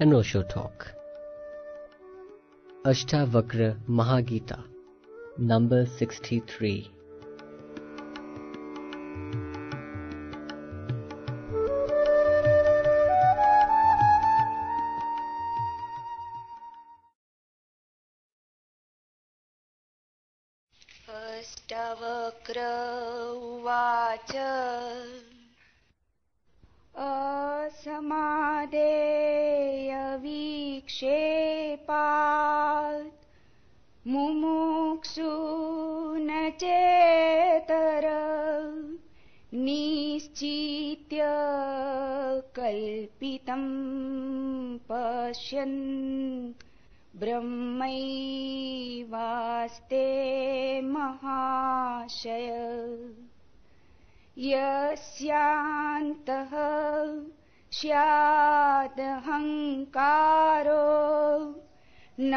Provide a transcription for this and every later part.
an talk. Ashtavakra Mahagita, number 63. स्यादहङ्कारो न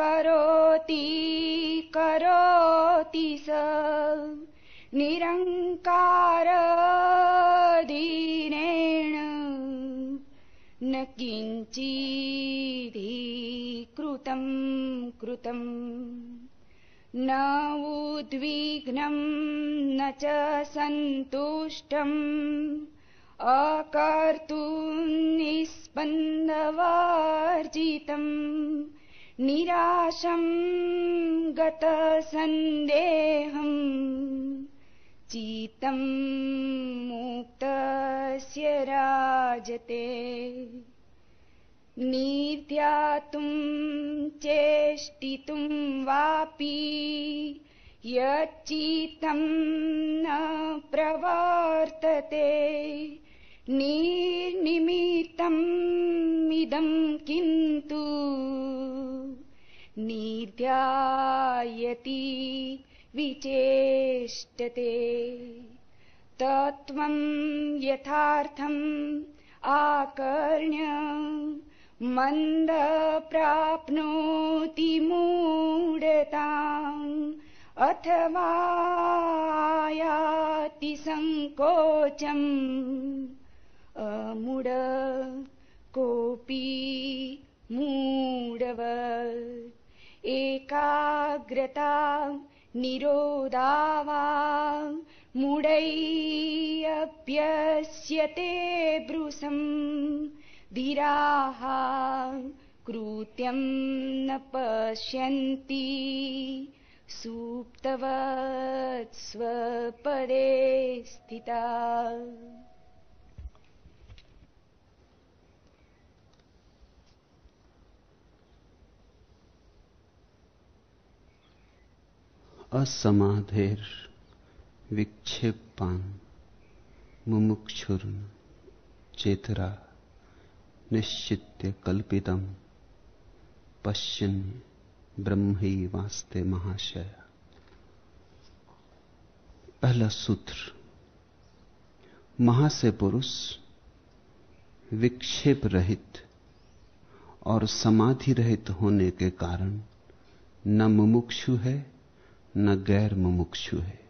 करोति करोति स। निरङ्कारदीनेण न किञ्चिदि कृतं कृतम्। न उद्विग्नं न च सन्तुष्टम् कर्तुन् निस्पन्दवार्जितम् निराशम् गतसन्देहम् चीतम् मुक्तस्य राजते। निर्ध्यातुम् चेष्टितुम् वापि यच्चीतं न प्रवर्तते। निर्निमित्तम् इदं किन्तु निर्ध्यायति विचेष्टते। तत्त्वं यथार्थम् आकर्ण्य मन्द प्राप्नोति मूढताम् अथवा याति सङ्कोचम् अमूढ कोऽपि मूढवत्। एकाग्रता निरोधावा मूढैरप्यस्यते ब्रुसम् धीराः कृत्यं न पश्यन्ति। सुप्तवत् स्वपदे स्थिता असमाधेर विक्षेपान मुमुक्षुर चेतरा निश्चित्य कल्पितम पश्यन ब्रह्म ही वास्ते महाशय। पहला सूत्र महाशय पुरुष विक्षेप रहित और समाधि रहित होने के कारण न मुमुक्षु है न गैर मुमुक्षु है।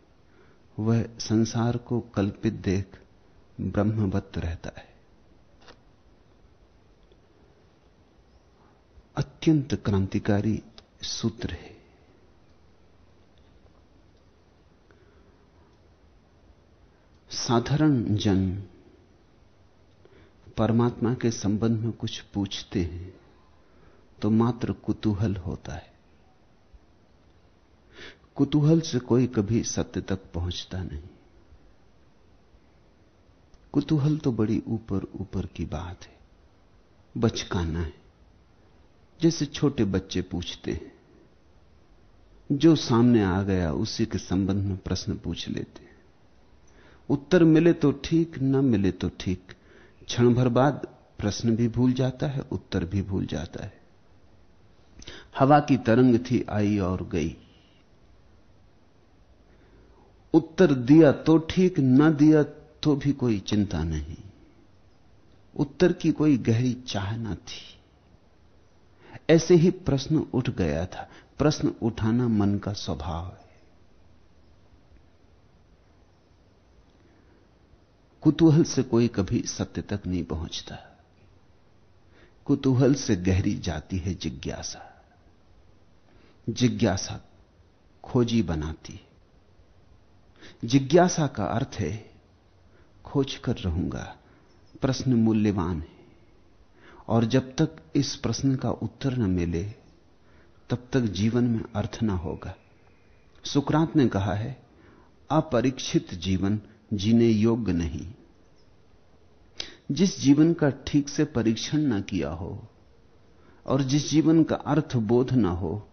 वह संसार को कल्पित देख ब्रह्मवत रहता है। अत्यंत क्रांतिकारी सूत्र है। साधारण जन परमात्मा के संबंध में कुछ पूछते हैं तो मात्र कुतूहल होता है। कुतूहल से कोई कभी सत्य तक पहुँचता नहीं। कुतूहल तो बड़ी ऊपर ऊपर की बात है, बचकाना है। जैसे छोटे बच्चे पूछते हैं, जो सामने आ गया उसी के संबंध में प्रश्न पूछ लेते हैं। उत्तर मिले तो ठीक, न मिले तो ठीक। क्षण भर बाद प्रश्न भी भूल जाता है, उत्तर भी भूल जाता है। हवा की तरंग थी, आई और गई। उत्तर दिया तो ठीक, न दिया तो भी कोई चिंता नहीं। उत्तर की कोई गहरी चाह न थी। ऐसे ही प्रश्न उठ गया था। प्रश्न उठाना मन का स्वभाव है। कुतूहल से कोई कभी सत्य तक नहीं पहुँचता। कुतूहल से गहरी जाती है जिज्ञासा। जिज्ञासा खोजी बनाती है। जिज्ञासा का अर्थ है, खोज कर रहूँगा, प्रश्न मूल्यवान है। और जब तक इस प्रश्न का उत्तर न मिले, तब तक जीवन में अर्थ न होगा। सुकरात ने कहा है, अपरीक्षित जीवन जीने योग्य नहीं। जिस जीवन का ठीक से परीक्षण न किया हो, और जिस जीवन का अर्थ बोध न हो,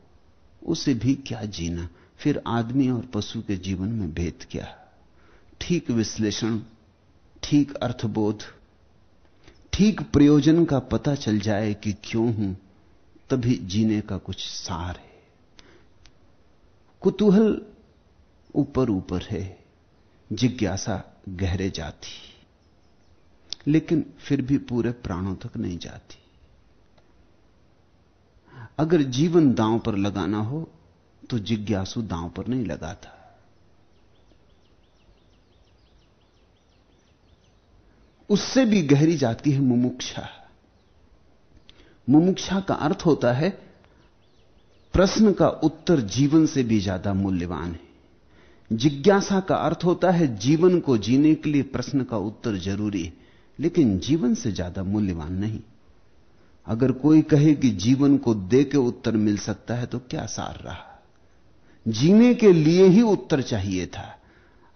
उसे भी क्या जीना? फिर आदमी और पशु के जीवन में भेद क्या? ठीक विश्लेषण, ठीक अर्थबोध, ठीक प्रयोजन का पता चल जाए कि क्यों हूँ, तभी जीने का कुछ सार है। कुतूहल ऊपर ऊपर है, जिज्ञासा गहरे जाती, लेकिन फिर भी पूरे प्राणों तक नहीं जाती। अगर जीवन दांव पर लगाना हो तो जिज्ञासु दांव पर नहीं लगा था। उससे भी गहरी जाती है मुमुक्षा। मुमुक्षा का अर्थ होता है, प्रश्न का उत्तर जीवन से भी ज़्यादा मूल्यवान है। जिज्ञासा का अर्थ होता है, जीवन को जीने के लिए प्रश्न का उत्तर ज़रूरी है, लेकिन जीवन से ज़्यादा मूल्यवान नहीं। अगर कोई कहे कि जीवन को दे के उत्तर मिल सकता है तो क्या सार रहा? जीने के लिए ही उत्तर चाहिए था।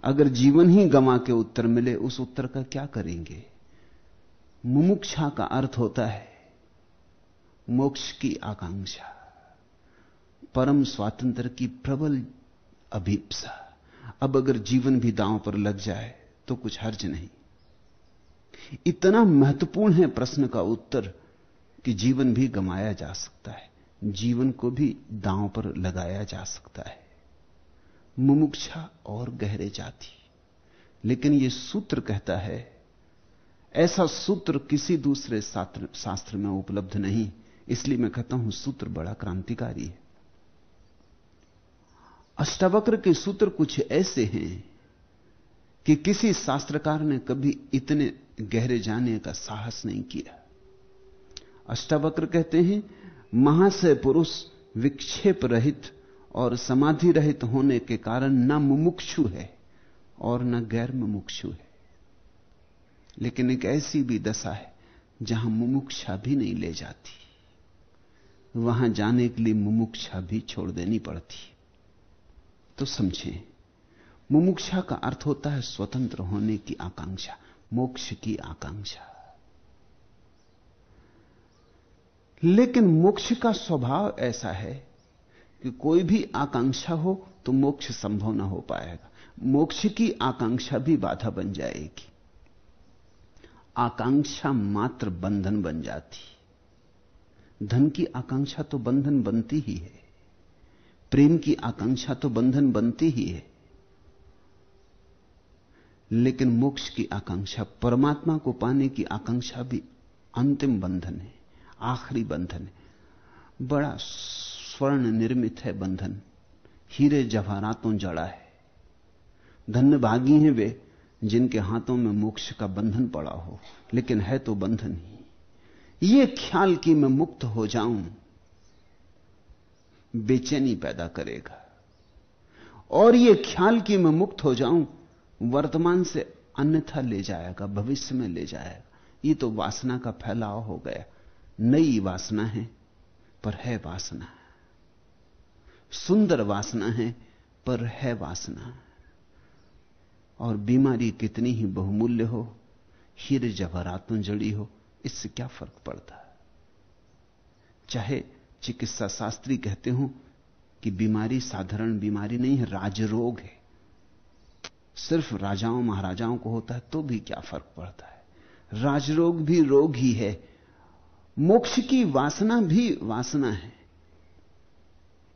अगर जीवन ही गमा के उत्तर मिले, उस उत्तर का क्या करेंगे? मुमुक्षा का अर्थ होता है, मोक्ष की आकांक्षा, परम स्वातंत्र की प्रबल अभीपसा। अब अगर जीवन भी दांव पर लग जाए तो कुछ हर्ज नहीं। इतना महत्वपूर्ण है प्रश्न का उत्तर कि जीवन भी गमाया जा सकता है। जीवन को भी दांव पर लगाया जा सकता है। मुमुक्षा और गहरे जाती। लेकिन यह सूत्र कहता है, ऐसा सूत्र किसी दूसरे शास्त्र में उपलब्ध नहीं, इसलिए मैं कहता हूँ सूत्र बड़ा क्रांतिकारी है। अष्टावक्र के सूत्र कुछ ऐसे हैं कि किसी शास्त्रकार ने कभी इतने गहरे जाने का साहस नहीं किया। अष्टावक्र कहते हैं महाशय पुरुष विक्षेप रहित और समाधि रहित होने के कारण न मुमुक्षु है और न गैर मुमुक्षु है। लेकिन एक ऐसी भी दशा है जहाँ मुमुक्षा भी नहीं ले जाती। वहाँ जाने के लिए मुमुक्षा भी छोड़ देनी पड़ती। तो समझें, मुमुक्षा का अर्थ होता है स्वतंत्र होने की आकांक्षा, मोक्ष की आकांक्षा। लेकिन मोक्ष का स्वभाव ऐसा है कि कोई भी आकांक्षा हो तो मोक्ष संभव ना हो पाएगा। मोक्ष की आकांक्षा भी बाधा बन जाएगी। आकांक्षा मात्र बंधन बन जाती। धन की आकांक्षा तो बंधन बनती ही है। प्रेम की आकांक्षा तो बंधन बनती ही है। लेकिन मोक्ष की आकांक्षा परमात्मा को पाने की आकांक्षा भी अंतिम बंधन है। आखिरी बंधन है। बड़ा स्वर्ण निर्मित है बंधन। हीरे जवाहरातों जड़ा है। धन्य भागी हैं वे, जिनके हाथों में मोक्ष का बंधन पड़ा हो। लेकिन है तो बंधन ही। ये ख्याल कि मैं मुक्त हो जाऊँ, बेचैनी पैदा करेगा। और ये ख्याल कि मैं मुक्त हो जाऊँ, वर्तमान से अन्यथा ले जाएगा, भविष्य में ले जाएगा। ये तो वासना का फैलाव हो गया। नई वासना है, पर है वासना। सुंदर वासना है, पर है वासना। और बीमारी कितनी ही बहुमूल्य हो, हीरे जवाहरातों जड़ी हो, इससे क्या फ़र्क पड़ता? चाहे चिकित्सा शास्त्री कहते हो कि बीमारी साधारण बीमारी नहीं है, राजरोग है। सिर्फ़ राजाओं महाराजाओं को होता है तो भी क्या फ़र्क पड़ता है? राजरोग भी रोग ही है मोक्ष की वासना भी वासना है।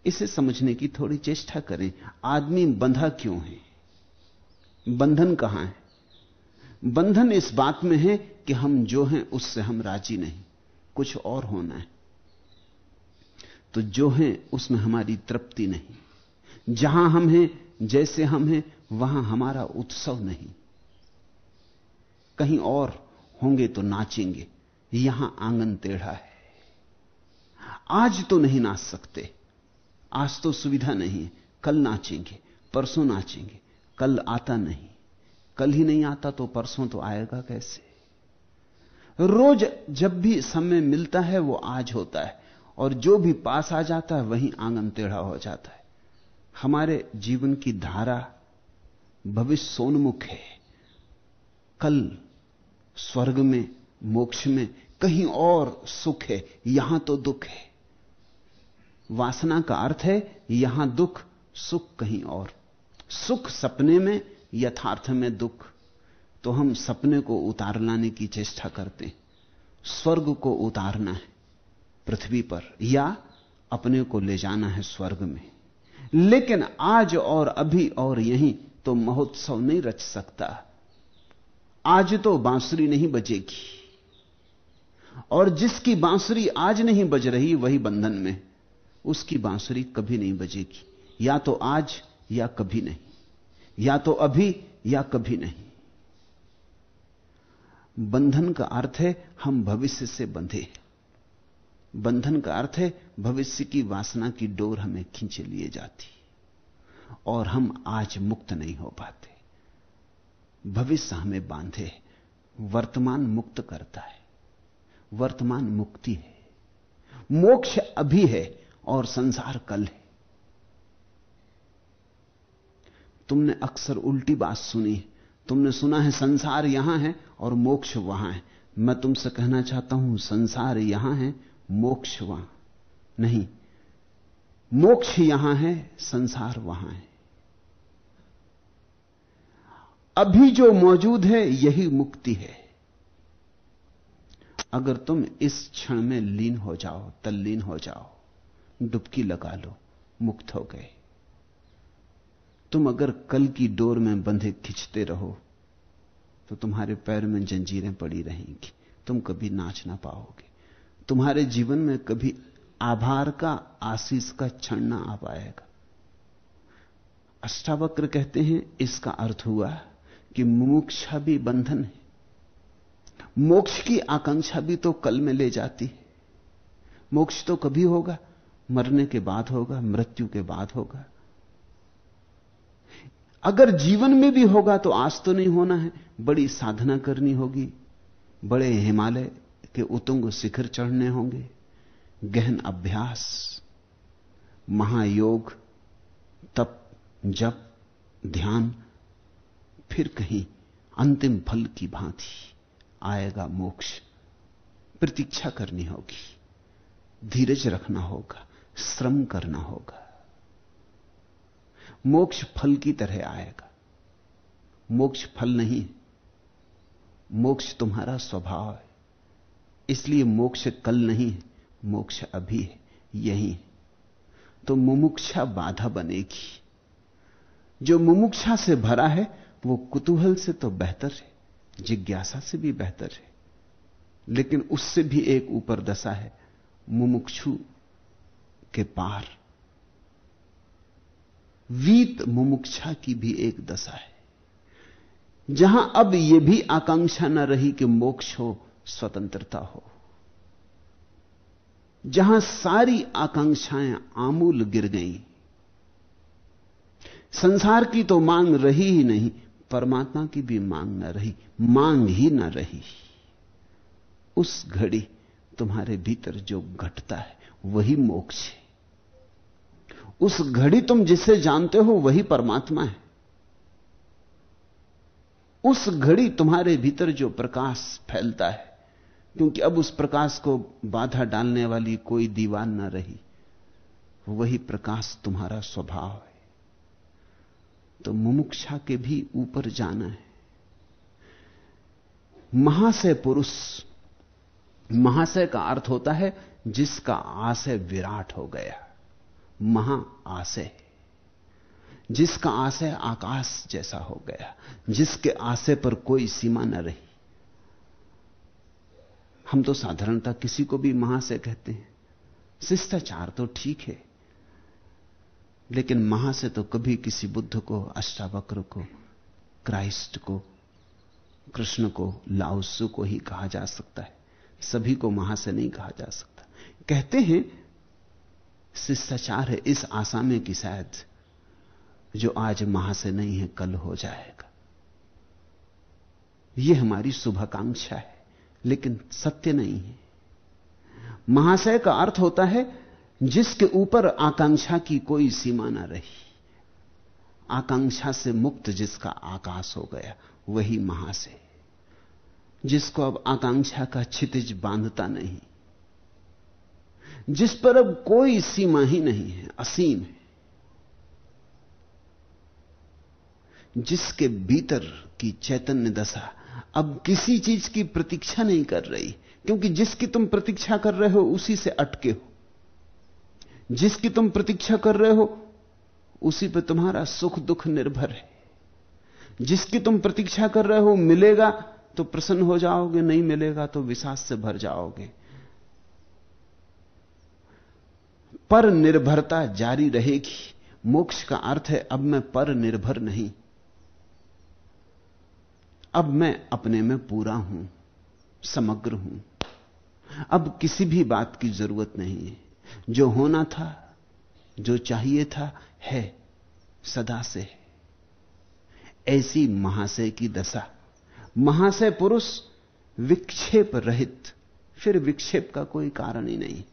इसे समझने की थोड़ी चेष्टा करें। आदमी बंधा क्यों है? बंधन कहाँ है? बंधन इस बात में है कि हम जो हैं, उससे हम राज़ी नहीं। कुछ और होना है। तो जो हैं, उसमें हमारी तृप्ति नहीं। जहाँ हम हैं, जैसे हम हैं, वहाँ हमारा उत्सव नहीं। कहीं और होंगे तो नाचेंगे। यहाँ आँगन टेढ़ा है। आज तो नहीं नाच सकते। आज तो सुविधा नहीं है। कल नाचेंगे, परसों नाचेंगे, कल आता नहीं। कल ही नहीं आता तो परसों तो आएगा कैसे? रोज जब भी समय मिलता है, वो आज होता है। और जो भी पास आ जाता है, वहीं आँगन टेढ़ा हो जाता है। हमारे जीवन की धारा भविष्य सोनमुख है। कल स्वर्ग में, मोक्ष में कहीं और सुख है, यहाँ तो दुख है। वासना का अर्थ है, यहाँ दुख, सुख कहीं और। सुख सपने में, यथार्थ में दुख। तो हम सपने को उतार लाने की चेष्टा करते हैं। स्वर्ग को उतारना है, पृथ्वी पर, या अपने को ले जाना है स्वर्ग में। लेकिन आज और अभी और यहीं तो महोत्सव नहीं रच सकता। आज तो बांसुरी नहीं बजेगी। और जिसकी बांसुरी आज नहीं बज रही, वही बंधन में। उसकी बांसुरी कभी नहीं बजेगी। या तो आज, या कभी नहीं। या तो अभी, या कभी नहीं। बंधन का अर्थ है, हम भविष्य से बंधे बंधन का अर्थ है, भविष्य की वासना की डोर हमें खींचे लिए जाती। और हम आज मुक्त नहीं हो पाते। भविष्य हमें बांधे वर्तमान मुक्त करता है। वर्तमान मुक्ति है। मोक्ष अभी है और संसार कल है। तुमने अक्सर उल्टी बात सुनी तुमने सुना है संसार यहाँ है और मोक्ष वहाँ है। मैं तुमसे कहना चाहता हूँ, संसार यहाँ है, मोक्ष वहाँ। नहीं, मोक्ष यहाँ है, संसार वहाँ है। अभी जो मौजूद है, यही मुक्ति है। अगर तुम इस क्षण में लीन हो जाओ, तल्लीन हो जाओ, डुबकी लगा लो, मुक्त हो गए। तुम अगर कल की डोर में बंधे खिंचते रहो तो तुम्हारे पैर में जंजीरें पड़ी रहेंगी। तुम कभी नाच ना पाओगे। तुम्हारे जीवन में कभी आभार का आशीष का क्षण ना आ पाएगा। अष्टावक्र कहते हैं, इसका अर्थ हुआ कि मुमुक्षा भी बंधन है। मोक्ष की आकांक्षा भी तो कल में ले जाती है। मोक्ष तो कभी होगा, मरने के बाद होगा, मृत्यु के बाद होगा। अगर जीवन में भी होगा तो आज तो नहीं होना है, बड़ी साधना करनी होगी। बड़े हिमालय के उतुंग शिखर चढ़ने होंगे, गहन अभ्यास, महायोग, तप, जप, ध्यान, फिर कहीं अंतिम फल की भांति। आएगा मोक्ष। प्रतीक्षा करनी होगी। धीरज रखना होगा। श्रम करना होगा। मोक्ष फल की तरह आएगा। मोक्ष फल नहीं। मोक्ष तुम्हारा स्वभाव है। इसलिए मोक्ष कल नहीं है, मोक्ष अभी है, यही है। तो मुमुक्षा बाधा बनेगी। जो मुमुक्षा से भरा है, वो कुतूहल से तो बेहतर है। जिज्ञासा से भी बेहतर है। लेकिन उससे भी एक ऊपर दशा है, मुमुक्षु के पार। वीत मुमुक्षा की भी एक दशा है। जहाँ अब यह भी आकांक्षा न रही कि मोक्ष हो, स्वतंत्रता हो। जहाँ सारी आकांक्षाएँ आमूल गिर गईं। संसार की तो मांग रही ही नहीं परमात्मा की भी मांग न रही, मांग ही न रही। उस घड़ी तुम्हारे भीतर जो घटता है, वही मोक्ष है। उस घड़ी तुम जिसे जानते हो, वही परमात्मा है। उस घड़ी तुम्हारे भीतर जो प्रकाश फैलता है, क्योंकि अब उस प्रकाश को बाधा डालने वाली कोई दीवार न रही, वही प्रकाश तुम्हारा स्वभाव है। तो मुमुक्षा के भी ऊपर जाना है। महाशय पुरुष, महाशय का अर्थ होता है जिसका आशय विराट हो गया। महा आशय, जिसका आशय आकाश जैसा हो गया, जिसके आशय पर कोई सीमा न रही। हम तो साधारणता किसी को भी महाशय कहते हैं। शिष्टाचार तो ठीक है। लेकिन महा से तो कभी किसी बुद्ध को, अष्टावक्र को, क्राइस्ट को, कृष्ण को लाउसु को ही कहा जा सकता है। सभी को महा से नहीं कहा जा सकता। कहते हैं, शिष्टाचार है इस आशा में कि शायद, जो आज महा से नहीं है, कल हो जाएगा। यह हमारी शुभाकांक्षा है, लेकिन सत्य नहीं है। महाशय का अर्थ होता है जिसके ऊपर आकांक्षा की कोई सीमा ना रही। आकांक्षा से मुक्त जिसका आकाश हो गया, वही महाशय जिसको अब आकांक्षा का छितिज बांधता नहीं। जिस पर अब कोई सीमा ही नहीं है, असीम है। जिसके भीतर की चैतन्य दशा अब किसी चीज़ की प्रतीक्षा नहीं कर रही, क्योंकि जिसकी तुम प्रतीक्षा कर रहे हो, उसी से अटके हो। जिसकी तुम प्रतीक्षा कर रहे हो, उसी पर तुम्हारा सुख दुख निर्भर है। जिसकी तुम प्रतीक्षा कर रहे हो मिलेगा तो प्रसन्न हो जाओगे, नहीं मिलेगा तो विश्वास से भर जाओगे। पर निर्भरता जारी रहेगी। मोक्ष का अर्थ है, अब मैं पर निर्भर नहीं। अब मैं अपने में पूरा हूँ, समग्र हूँ। अब किसी भी बात की ज़रूरत नहीं है। जो होना था, जो चाहिए था, है, सदा से है। ऐसी महाशय की दशा। महाशय पुरुष विक्षेप रहित, फिर विक्षेप का कोई कारण ही नहीं।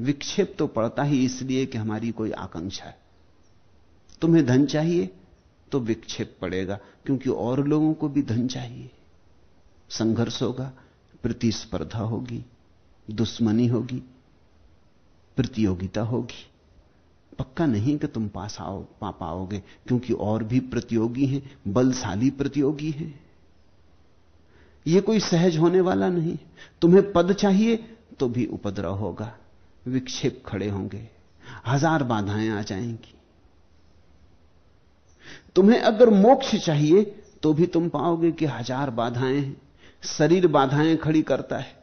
विक्षेप तो पड़ता ही इसलिए कि हमारी कोई आकांक्षा है। तुम्हें धन चाहिए तो विक्षेप पड़ेगा, क्योंकि और लोगों को भी धन चाहिए। संघर्ष होगा, प्रतिस्पर्धा होगी, दुश्मनी होगी प्रतियोगिता होगी। पक्का नहीं कि तुम पास आओ, पा पाओगे, क्योंकि और भी प्रतियोगी हैं, बलशाली प्रतियोगी हैं। यह कोई सहज होने वाला नहीं। तुम्हें पद चाहिए तो भी उपद्रव होगा। विक्षेप खड़े होंगे। हज़ार बाधाएँ आ जाएँगी। तुम्हें अगर मोक्ष चाहिए तो भी तुम पाओगे कि हज़ार बाधाएँ हैं। शरीर बाधाएँ खड़ी करता है।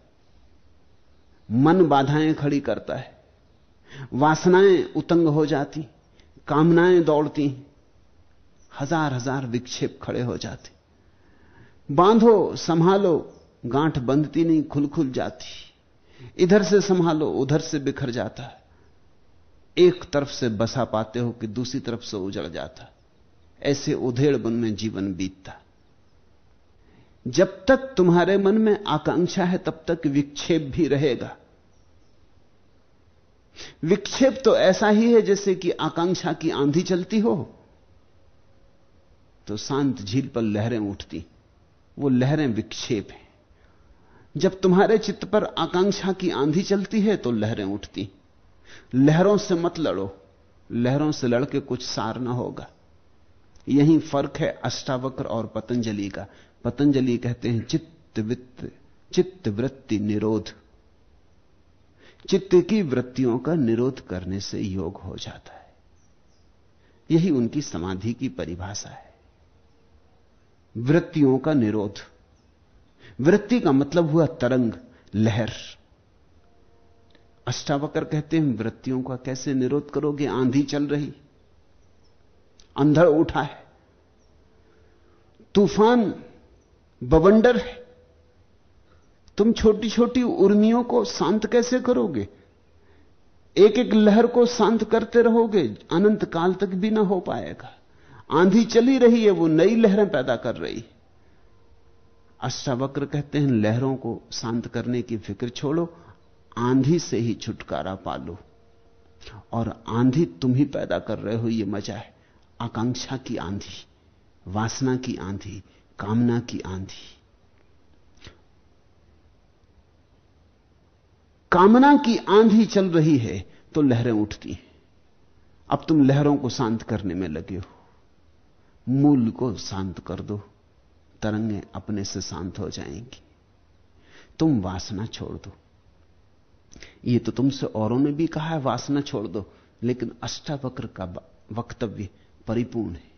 मन बाधाएँ खड़ी करता है। वासनाएँ उतंग हो जाती, कामनाएँ दौड़ती, हज़ार हज़ार विक्षेप खड़े हो जाते। बांधो, संभालो, गांठ बंधती नहीं खुल खुल जाती। इधर से संभालो, उधर से बिखर जाता। एक तरफ़ से बसा पाते हो कि दूसरी तरफ़ से उजड़ जाता। ऐसे उधेड़ बन में जीवन बीतता। जब तक तुम्हारे मन में आकांक्षा है, तब तक विक्षेप भी रहेगा। विक्षेप तो ऐसा ही है जैसे कि आकांक्षा की आंधी चलती हो। तो शांत झील पर लहरें उठती, वो लहरें विक्षेप हैं। जब तुम्हारे चित्त पर आकांक्षा की आंधी चलती है तो लहरें उठती। लहरों से मत लड़ो, लहरों से लड़के कुछ सार ना होगा। यही फ़र्क है अष्टावक्र और पतंजलि का। पतंजलि कहते हैं चित्त वित्त, चित्त वृत्ति निरोध। चित्त की वृत्तियों का निरोध करने से योग हो जाता है। यही उनकी समाधि की परिभाषा है। वृत्तियों का निरोध। वृत्ति का मतलब हुआ तरंग, लहर। अष्टावकर कहते हैं, वृत्तियों का कैसे निरोध करोगे? आंधी चल रही। अंधड़ उठा है। तूफ़ान बवंडर है। तुम छोटी छोटी उर्मियों को शांत कैसे करोगे? एक एक लहर को शांत करते रहोगे, अनंत काल तक भी ना हो पाएगा। आंधी चली रही है, वो नई लहरें पैदा कर रही। अष्टावक्र कहते हैं, लहरों को शांत करने की फ़िक्र छोड़ो, आंधी से ही छुटकारा पालो। और आंधी तुम ही पैदा कर रहे हो, ये मज़ा है। आकांक्षा की आंधी, वासना की आंधी, कामना की आंधी। कामना की आंधी चल रही है तो लहरें उठती हैं। अब तुम लहरों को शांत करने में लगे हो। मूल को शांत कर दो। तरंगें अपने से शांत हो जाएँगी। तुम वासना छोड़ दो। ये तो तुमसे औरों ने भी कहा है, वासना छोड़ दो। लेकिन अष्टावक्र का वक्तव्य परिपूर्ण है।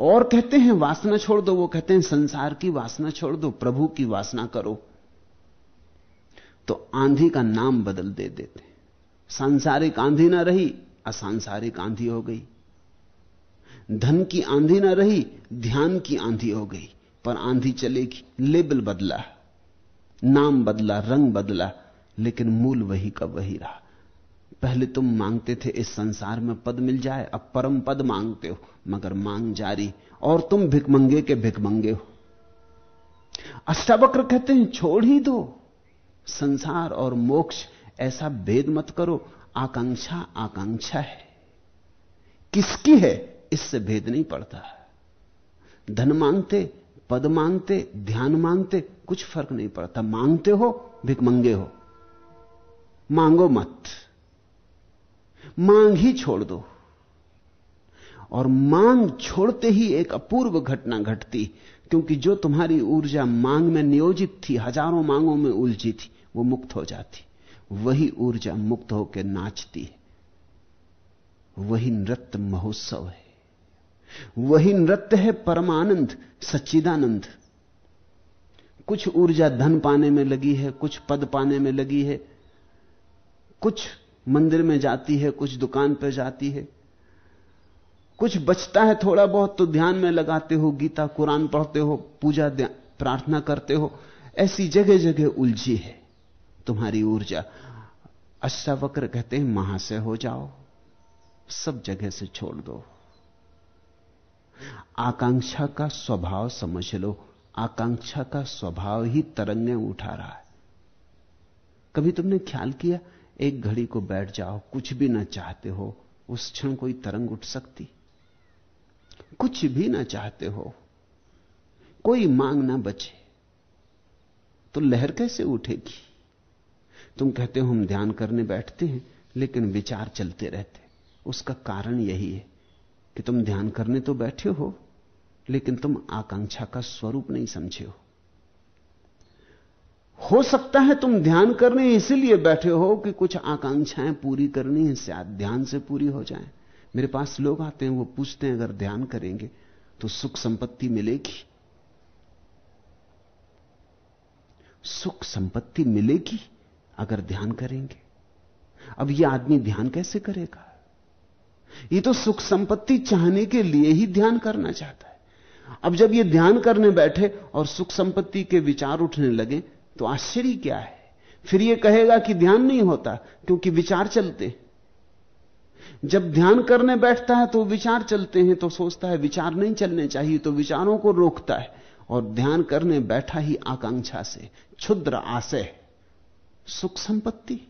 और कहते हैं, वासना छोड़ दो, वो कहते हैं, संसार की वासना छोड़ दो, प्रभु की वासना करो। तो आंधी का नाम बदल दे देते। सांसारिक आंधी ना रही, असांसारिक आंधी हो गई। धन की आंधी ना रही, ध्यान की आंधी हो गई, पर आंधी चलेगी, लेबल बदला, नाम बदला, रंग बदला, लेकिन मूल वही का वही रहा। पहले तुम मांगते थे, इस संसार में पद मिल जाए, अब परम पद मांगते हो, मगर मांग जारी, और तुम भिकमंगे के भिकमंगे हो। अष्टावक्र कहते हैं, छोड़ ही दो। संसार और मोक्ष, ऐसा भेद मत करो। आकांक्षा आकांक्षा है। किसकी है, इससे भेद नहीं पड़ता। धन मांगते, पद मांगते, ध्यान मांगते, कुछ फ़र्क नहीं पड़ता। मांगते हो भिकमंगे हो। मांगो मत। मांग ही छोड़ दो। और मांग छोड़ते ही एक अपूर्व घटना घटती, क्योंकि जो तुम्हारी ऊर्जा मांग में नियोजित थी, हज़ारों मांगों में उलझी थी वो मुक्त हो जाती। वही ऊर्जा मुक्त होकर नाचती है। वही नृत्य महोत्सव है। वही नृत्य है परमानंद, सच्चिदानंद। कुछ ऊर्जा धन पाने में लगी है, कुछ पद पाने में लगी है। कुछ मंदिर में जाती है, कुछ दुकान पर जाती है। कुछ बचता है थोड़ा बहुत तो ध्यान में लगाते हो, गीता, कुरान पढ़ते हो, पूजा प्रार्थना करते हो। ऐसी जगह जगह उलझी है। तुम्हारी ऊर्जा। अष्टावक्र कहते हैं, महा से हो जाओ, सब जगह से छोड़ दो। आकांक्षा का स्वभाव समझ लो, आकांक्षा का स्वभाव ही तरंगें उठा रहा है। कभी तुमने ख्याल किया, एक घड़ी को बैठ जाओ, कुछ भी ना चाहते हो, उस क्षण कोई तरंग उठ सकती? कुछ भी ना चाहते हो, कोई मांग ना बचे तो लहर कैसे उठेगी? तुम कहते हो हम ध्यान करने बैठते हैं, लेकिन विचार चलते रहते उसका कारण यही है कि तुम ध्यान करने तो बैठे हो, लेकिन तुम आकांक्षा का स्वरूप नहीं समझे हो। हो सकता है तुम ध्यान करने इसीलिए बैठे हो कि कुछ आकांक्षाएँ पूरी करनी है, शायद ध्यान से पूरी हो जाए। मेरे पास लोग आते हैं, वो पूछते हैं, अगर ध्यान करेंगे तो सुख संपत्ति मिलेगी? सुख संपत्ति मिलेगी? अगर ध्यान करेंगे? अब यह आदमी ध्यान कैसे करेगा? ये तो सुख संपत्ति चाहने के लिए ही ध्यान करना चाहता है। अब जब ये ध्यान करने बैठे और सुख संपत्ति के विचार उठने लगे तो आश्चर्य क्या है? फिर ये कहेगा कि ध्यान नहीं होता, क्योंकि विचार चलते जब ध्यान करने बैठता है तो विचार चलते हैं तो सोचता है विचार नहीं चलने चाहिए तो विचारों को रोकता है। और ध्यान करने बैठा ही आकांक्षा से, क्षुद्र आशय सुख संपत्ति।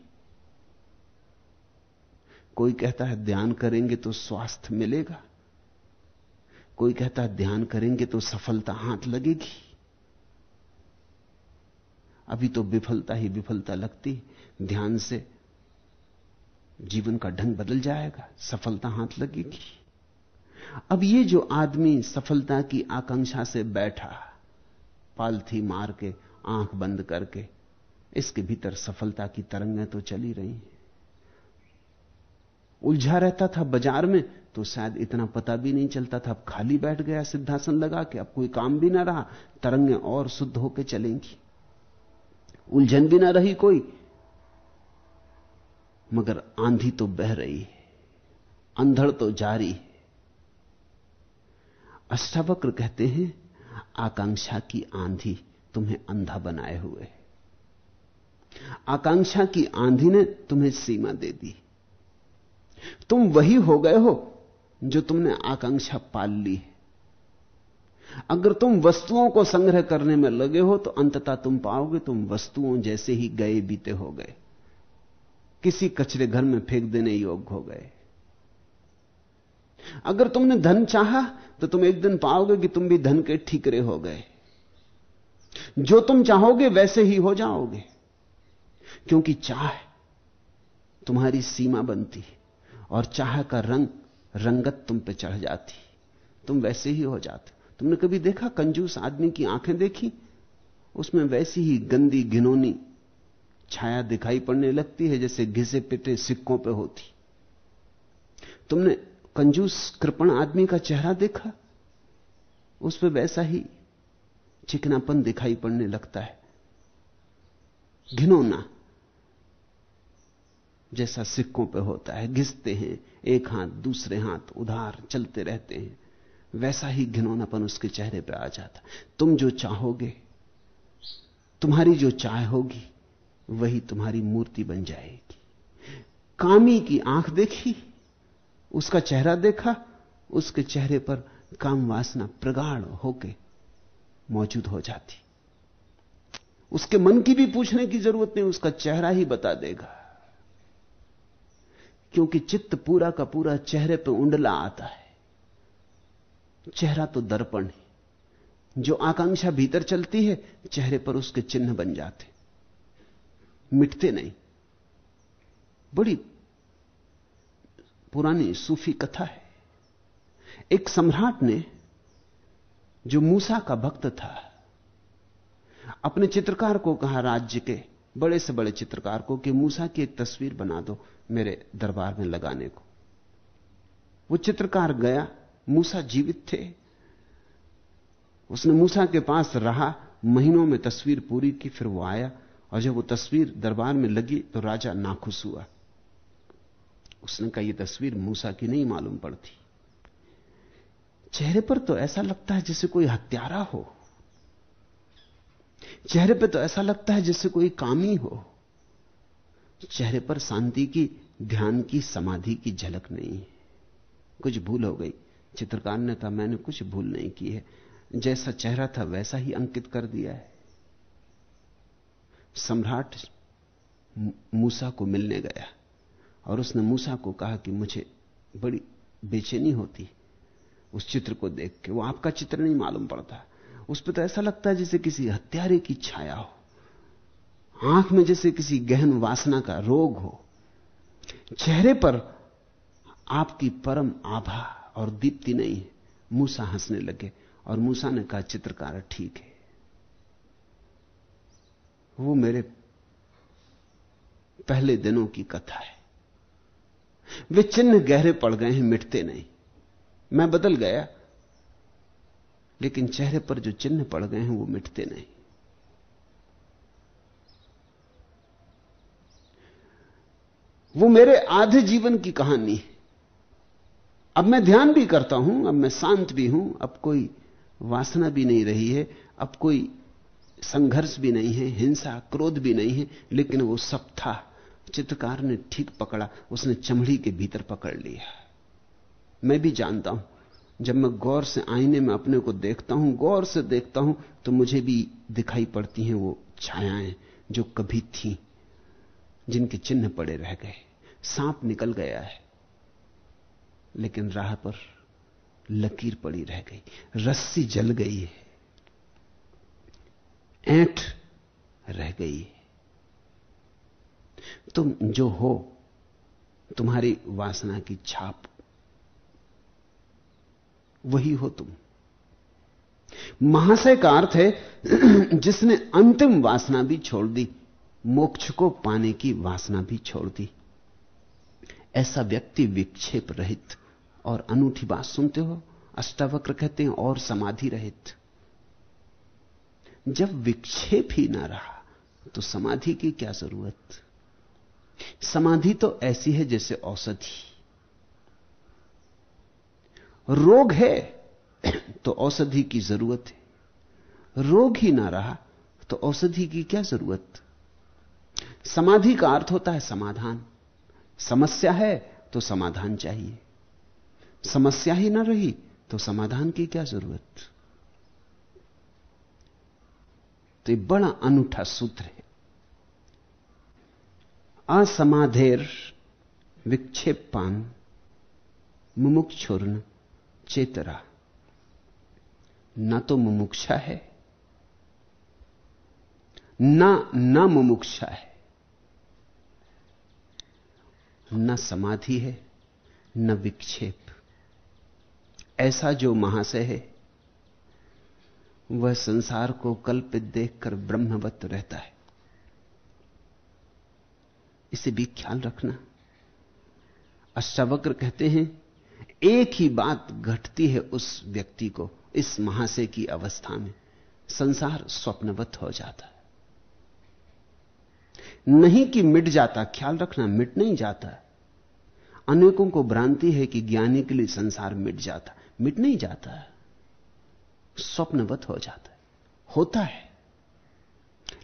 कोई कहता है, ध्यान करेंगे तो स्वास्थ्य मिलेगा। कोई कहता है, ध्यान करेंगे तो सफलता हाथ लगेगी। अभी तो विफलता ही विफलता लगती। ध्यान से जीवन का ढंग बदल जाएगा, सफलता हाथ लगेगी। अब ये जो आदमी सफलता की आकांक्षा से बैठा, पालथी मार के, आँख बंद करके इसके भीतर सफलता की तरंगें तो चली रही हैं। उलझा रहता था बाज़ार में तो शायद इतना पता भी नहीं चलता था। अब खाली बैठ गया सिद्धासन लगा के, अब कोई काम भी ना रहा, तरंगें और शुद्ध होकर चलेंगी। उलझन भी ना रही कोई, मगर आंधी तो बह रही है, अंधड़ तो जारी है। अष्टावक्र कहते हैं, आकांक्षा की आंधी तुम्हें अंधा बनाए हुए आकांक्षा की आंधी ने तुम्हें सीमा दे दी। तुम वही हो गए हो जो तुमने आकांक्षा पाल ली है। अगर तुम वस्तुओं को संग्रह करने में लगे हो तो अंततः तुम पाओगे तुम वस्तुओं जैसे ही गए बीते हो गए। किसी कचरे घर में फेंक देने योग्य हो गए। अगर तुमने धन चाहा तो तुम एक दिन पाओगे कि तुम भी धन के ठीकरे हो गए। जो तुम चाहोगे, वैसे ही हो जाओगे। क्योंकि चाह तुम्हारी सीमा बनती है और चाह का रंग, रंगत तुम पे चढ़ जाती तुम वैसे ही हो जाते तुमने कभी देखा कंजूस आदमी की आँखें देखी? उसमें वैसी ही गंदी घिनौनी छाया दिखाई पड़ने लगती है, जैसे घिसे पिटे सिक्कों पे होती। तुमने कंजूस कृपण आदमी का चेहरा देखा? उस पर वैसा ही चिकनापन दिखाई पड़ने लगता है। घिनौना जैसा सिक्कों पे होता है, घिसते हैं, एक हाथ दूसरे हाथ उधार, चलते रहते हैं। वैसा ही घिनौनापन उसके चेहरे पे आ जाता। तुम जो चाहोगे, तुम्हारी जो चाह होगी, वही तुम्हारी मूर्ति बन जाएगी। कामी की आँख देखी, उसका चेहरा देखा, उसके चेहरे पर काम वासना प्रगाढ़ होके मौजूद हो जाती। उसके मन की भी पूछने की ज़रूरत नहीं, उसका चेहरा ही बता देगा। क्योंकि चित्त पूरा का पूरा चेहरे पर उंडला आता है। चेहरा तो दर्पण है। जो आकांक्षा भीतर चलती है, चेहरे पर उसके चिन्ह बन जाते मिटते नहीं। बड़ी पुरानी सूफी कथा है। एक सम्राट ने, जो मूसा का भक्त था, अपने चित्रकार को कहा, राज्य के, बड़े से बड़े चित्रकार को, कि मूसा की एक तस्वीर बना दो। मेरे दरबार में लगाने को। वो चित्रकार गया, मूसा जीवित थे। उसने मूसा के पास रहा, महीनों में तस्वीर पूरी की, फिर वो आया और जब वो तस्वीर दरबार में लगी तो राजा नाखुश हुआ। उसने कहा यह तस्वीर मूसा की नहीं मालूम पड़ती। चेहरे पर तो ऐसा लगता है जैसे कोई हत्यारा हो। चेहरे पर तो ऐसा लगता है जैसे कोई कामी हो। चेहरे पर शांति की, ध्यान की, समाधि की झलक नहीं है। कुछ भूल हो गई। चित्रकार ने कहा, मैंने कुछ भूल नहीं की है। जैसा चेहरा था, वैसा ही अंकित कर दिया है। सम्राट मूसा को मिलने गया और उसने मूसा को कहा कि मुझे बड़ी बेचैनी होती उस चित्र को देख के। वो आपका चित्र नहीं मालूम पड़ता। उस पर तो ऐसा लगता है जैसे किसी हत्यारे की छाया हो। आँख में जैसे किसी गहन वासना का रोग हो, चेहरे पर आपकी परम आभा और दीप्ति नहीं है। मूसा हंसने लगे और मूसा ने कहा, चित्रकार, ठीक है। वो मेरे पहले दिनों की कथा है। वे चिन्ह गहरे पड़ गए हैं, मिटते नहीं। मैं बदल गया, लेकिन चेहरे पर जो चिन्ह पड़ गए हैं, वो मिटते नहीं। वो मेरे आधे जीवन की कहानी है। अब मैं ध्यान भी करता हूँ, अब मैं शांत भी हूँ, अब कोई वासना भी नहीं रही है, अब कोई संघर्ष भी नहीं है, हिंसा, क्रोध भी नहीं है, लेकिन वो सब था। चित्रकार ने ठीक पकड़ा, उसने चमड़ी के भीतर पकड़ लिया। मैं भी जानता हूँ, जब मैं गौर से आईने में अपने को देखता हूँ, गौर से देखता हूँ तो मुझे भी दिखाई पड़ती हैं वो छायाएँ जो कभी थी। जिनके चिन्ह पड़े रह गए। सांप निकल गया है, लेकिन राह पर लकीर पड़ी रह गई। रस्सी जल गई है, ऐठ रह गई है। तुम जो हो, तुम्हारी वासना की छाप, वही हो तुम। महाशय का अर्थ है, जिसने अंतिम वासना भी छोड़ दी मोक्ष को पाने की वासना भी छोड़ दी। ऐसा व्यक्ति विक्षेप रहित और अनूठी बात सुनते हो, अष्टावक्र कहते हैं, और समाधि रहित। जब विक्षेप ही ना रहा तो समाधि की क्या ज़रूरत? समाधि तो ऐसी है जैसे औषधि। रोग है तो औषधि की ज़रूरत है। रोग ही ना रहा तो औषधि की क्या ज़रूरत? समाधि का अर्थ होता है समाधान। समस्या है तो समाधान चाहिए। समस्या ही ना रही तो समाधान की क्या ज़रूरत? तो ये बड़ा अनूठा सूत्र है। असमाधेर विक्षेपान मुमुक्षुर्न चेतरा न तो मुमुक्षा है, न न मुमुक्षा है। न समाधि है, न विक्षेप। ऐसा जो महाशय है, वह संसार को कल्पित देखकर ब्रह्मवत रहता है। इसे भी ख्याल रखना। अष्टावक्र कहते हैं, एक ही बात घटती है उस व्यक्ति को, इस महाशय की अवस्था में। संसार स्वप्नवत हो जाता। नहीं कि मिट जाता, ख्याल रखना, मिट नहीं जाता। अनेकों को भ्रांति है कि ज्ञानी के लिए संसार मिट जाता, मिट नहीं जाता। स्वप्नवत हो जाता है होता है।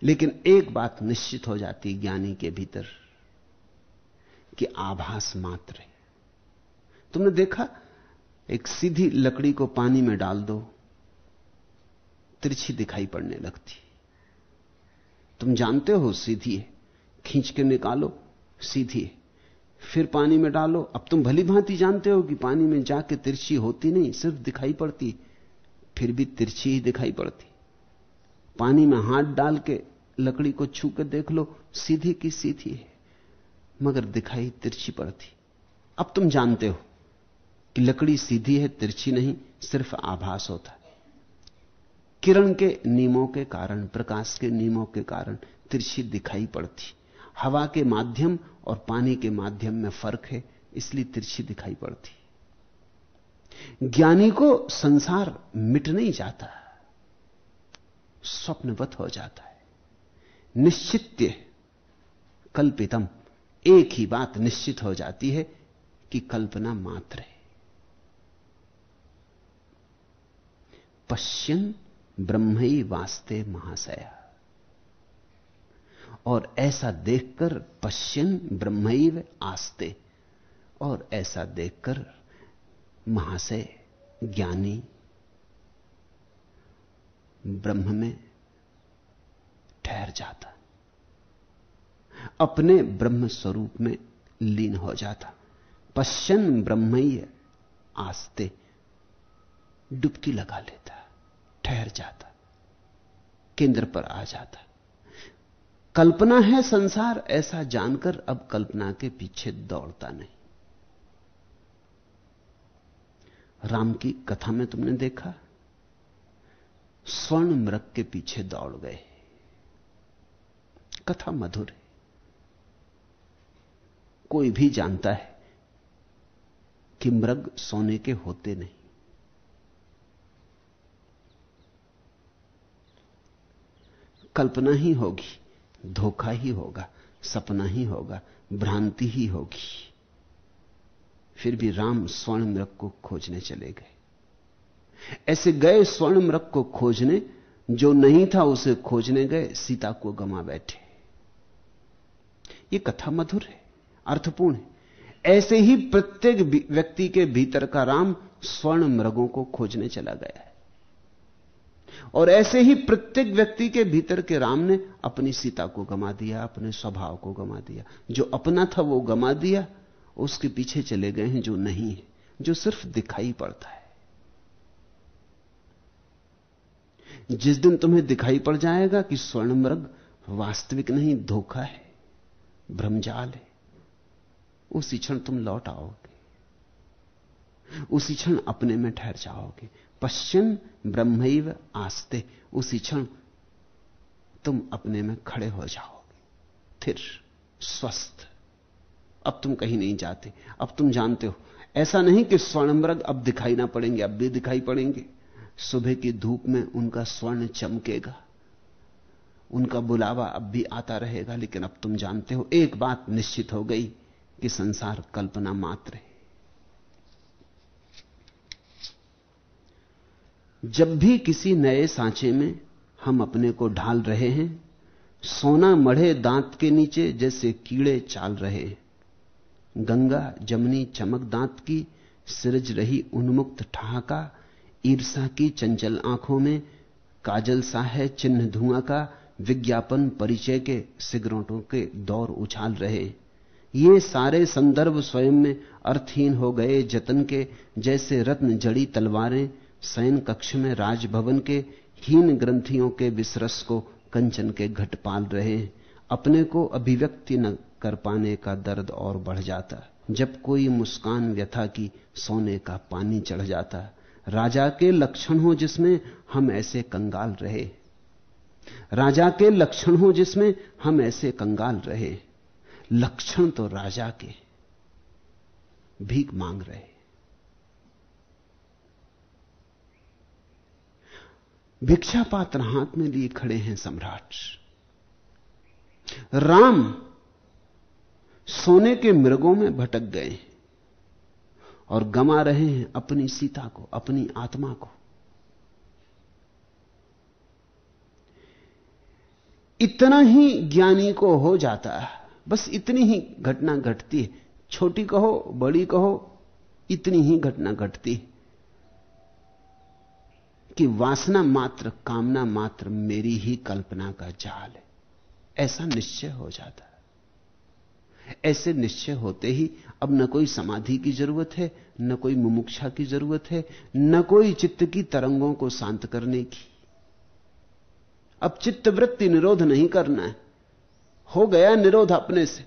लेकिन एक बात निश्चित हो जाती ज्ञानी के भीतर, कि आभास मात्र है। तुमने देखा? एक सीधी लकड़ी को पानी में डाल दो, तिरछी दिखाई पड़ने लगती। तुम जानते हो सीधी है। खींच के निकालो, सीधी। फिर पानी में डालो। अब तुम भली भांति जानते हो कि पानी में जाके तिरछी होती नहीं, सिर्फ़ दिखाई पड़ती, फिर भी तिरछी ही दिखाई पड़ती। पानी में हाथ डाल के लकड़ी को छू के देख लो, सीधी की सीधी है, मगर दिखाई तिरछी पड़ती। अब तुम जानते हो कि लकड़ी सीधी है, तिरछी नहीं, सिर्फ़ आभास होता है। किरण के नियमों के कारण, प्रकाश के नियमों के कारण तिरछी दिखाई पड़ती। हवा के माध्यम और पानी के माध्यम में फ़र्क है, इसलिए तिरछी दिखाई पड़ती। ज्ञानी को संसार मिट नहीं जाता, स्वप्नवत हो जाता है। निश्चित्य कल्पितम, एक ही बात निश्चित हो जाती है कि कल्पना मात्र है। पश्यन ब्रह्मई वास्ते महाशया। और ऐसा देखकर पश्चिम ब्रह्मैव आस्ते, और ऐसा देखकर महाशय ज्ञानी ब्रह्म में ठहर जाता, अपने ब्रह्म स्वरूप में लीन हो जाता। पश्चिम ब्रह्मय आस्ते डुबकी लगा लेता, ठहर जाता, केंद्र पर आ जाता। कल्पना है संसार, ऐसा जानकर अब कल्पना के पीछे दौड़ता नहीं। राम की कथा में तुमने देखा? स्वर्ण मृग के पीछे दौड़ गए। कथा मधुर है। कोई भी जानता है कि मृग सोने के होते नहीं। कल्पना ही होगी। धोखा ही होगा, सपना ही होगा, भ्रांति ही होगी। फिर भी राम स्वर्ण मृग को खोजने चले गए। ऐसे गए स्वर्ण मृग को खोजने, जो नहीं था उसे खोजने गए, सीता को गमा बैठे। यह कथा मधुर है, अर्थपूर्ण है। ऐसे ही प्रत्येक व्यक्ति के भीतर का राम स्वर्ण मृगों को खोजने चला गया है। और ऐसे ही प्रत्येक व्यक्ति के भीतर के राम ने अपनी सीता को गमा दिया, अपने स्वभाव को गमा दिया। जो अपना था वो गमा दिया, उसके पीछे चले गए हैं जो नहीं है, जो सिर्फ़ दिखाई पड़ता है। जिस दिन तुम्हें दिखाई पड़ जाएगा कि स्वर्ण मृग वास्तविक नहीं, धोखा है भ्रमजाल है, उसी क्षण तुम लौट आओगे। उसी क्षण अपने में ठहर जाओगे। पश्चिम ब्रह्मैव आस्ते। उसी क्षण तुम अपने में खड़े हो जाओगे। फिर स्वस्थ। अब तुम कहीं नहीं जाते। अब तुम जानते हो। ऐसा नहीं कि स्वर्णमृग अब दिखाई ना पड़ेंगे, अब भी दिखाई पड़ेंगे। सुबह की धूप में उनका स्वर्ण चमकेगा। उनका बुलावा अब भी आता रहेगा, लेकिन अब तुम जानते हो, एक बात निश्चित हो गई कि संसार कल्पना मात्र है। जब भी किसी नए सांचे में हम अपने को ढाल रहे हैं, सोना मढ़े दांत के नीचे जैसे कीड़े चाल रहे गंगा जमनी चमक दांत की सिरज रही उन्मुक्त ठहाका, ईर्षा की चंचल आँखों में काजल सा है चिन्ह धुआँ का, विज्ञापन परिचय के सिगरेटों के दौर उछाल रहे ये सारे संदर्भ स्वयं में अर्थहीन हो गए जतन के जैसे रत्न जड़ी तलवारें शयन कक्ष में राजभवन के हीन ग्रंथियों के विसरस को कंचन के घट पाल रहे अपने को अभिव्यक्ति न कर पाने का दर्द और बढ़ जाता। जब कोई मुस्कान व्यथा की सोने का पानी चढ़ जाता। राजा के लक्षण हो जिसमें हम ऐसे कंगाल रहे। राजा के लक्षण हो जिसमें हम ऐसे कंगाल रहे। लक्षण तो राजा के भीख मांग रहे। भिक्षा पात्र हाथ में लिए खड़े हैं सम्राट। राम सोने के मृगों में भटक गए और गमा रहे हैं अपनी सीता को, अपनी आत्मा को। इतना ही ज्ञानी को हो जाता है, बस इतनी ही घटना घटती है। छोटी कहो, बड़ी कहो, इतनी ही घटना घटती है। कि वासना मात्र, कामना मात्र मेरी ही कल्पना का जाल है। ऐसा निश्चय हो जाता है। ऐसे निश्चय होते ही अब न कोई समाधि की ज़रूरत है, न कोई मुमुक्षा की ज़रूरत है, न कोई चित्त की तरंगों को शांत करने की। अब चित्तवृत्ति निरोध नहीं करना है। हो गया निरोध अपने से।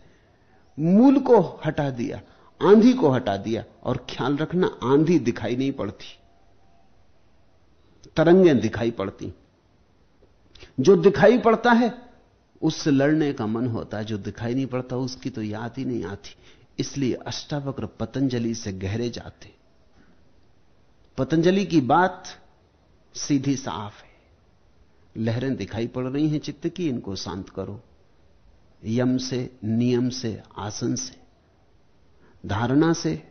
मूल को हटा दिया, आंधी को हटा दिया और ख्याल रखना, आंधी दिखाई नहीं पड़ती। तरंगें दिखाई पड़ती। जो दिखाई पड़ता है उससे लड़ने का मन होता है। जो दिखाई नहीं पड़ता, उसकी तो याद ही नहीं आती। इसलिए अष्टावक्र पतंजलि से गहरे जाते। पतंजलि की बात सीधी साफ़ है। लहरें दिखाई पड़ रही हैं चित्त की, इनको शांत करो। यम से, नियम से, आसन से, धारणा से,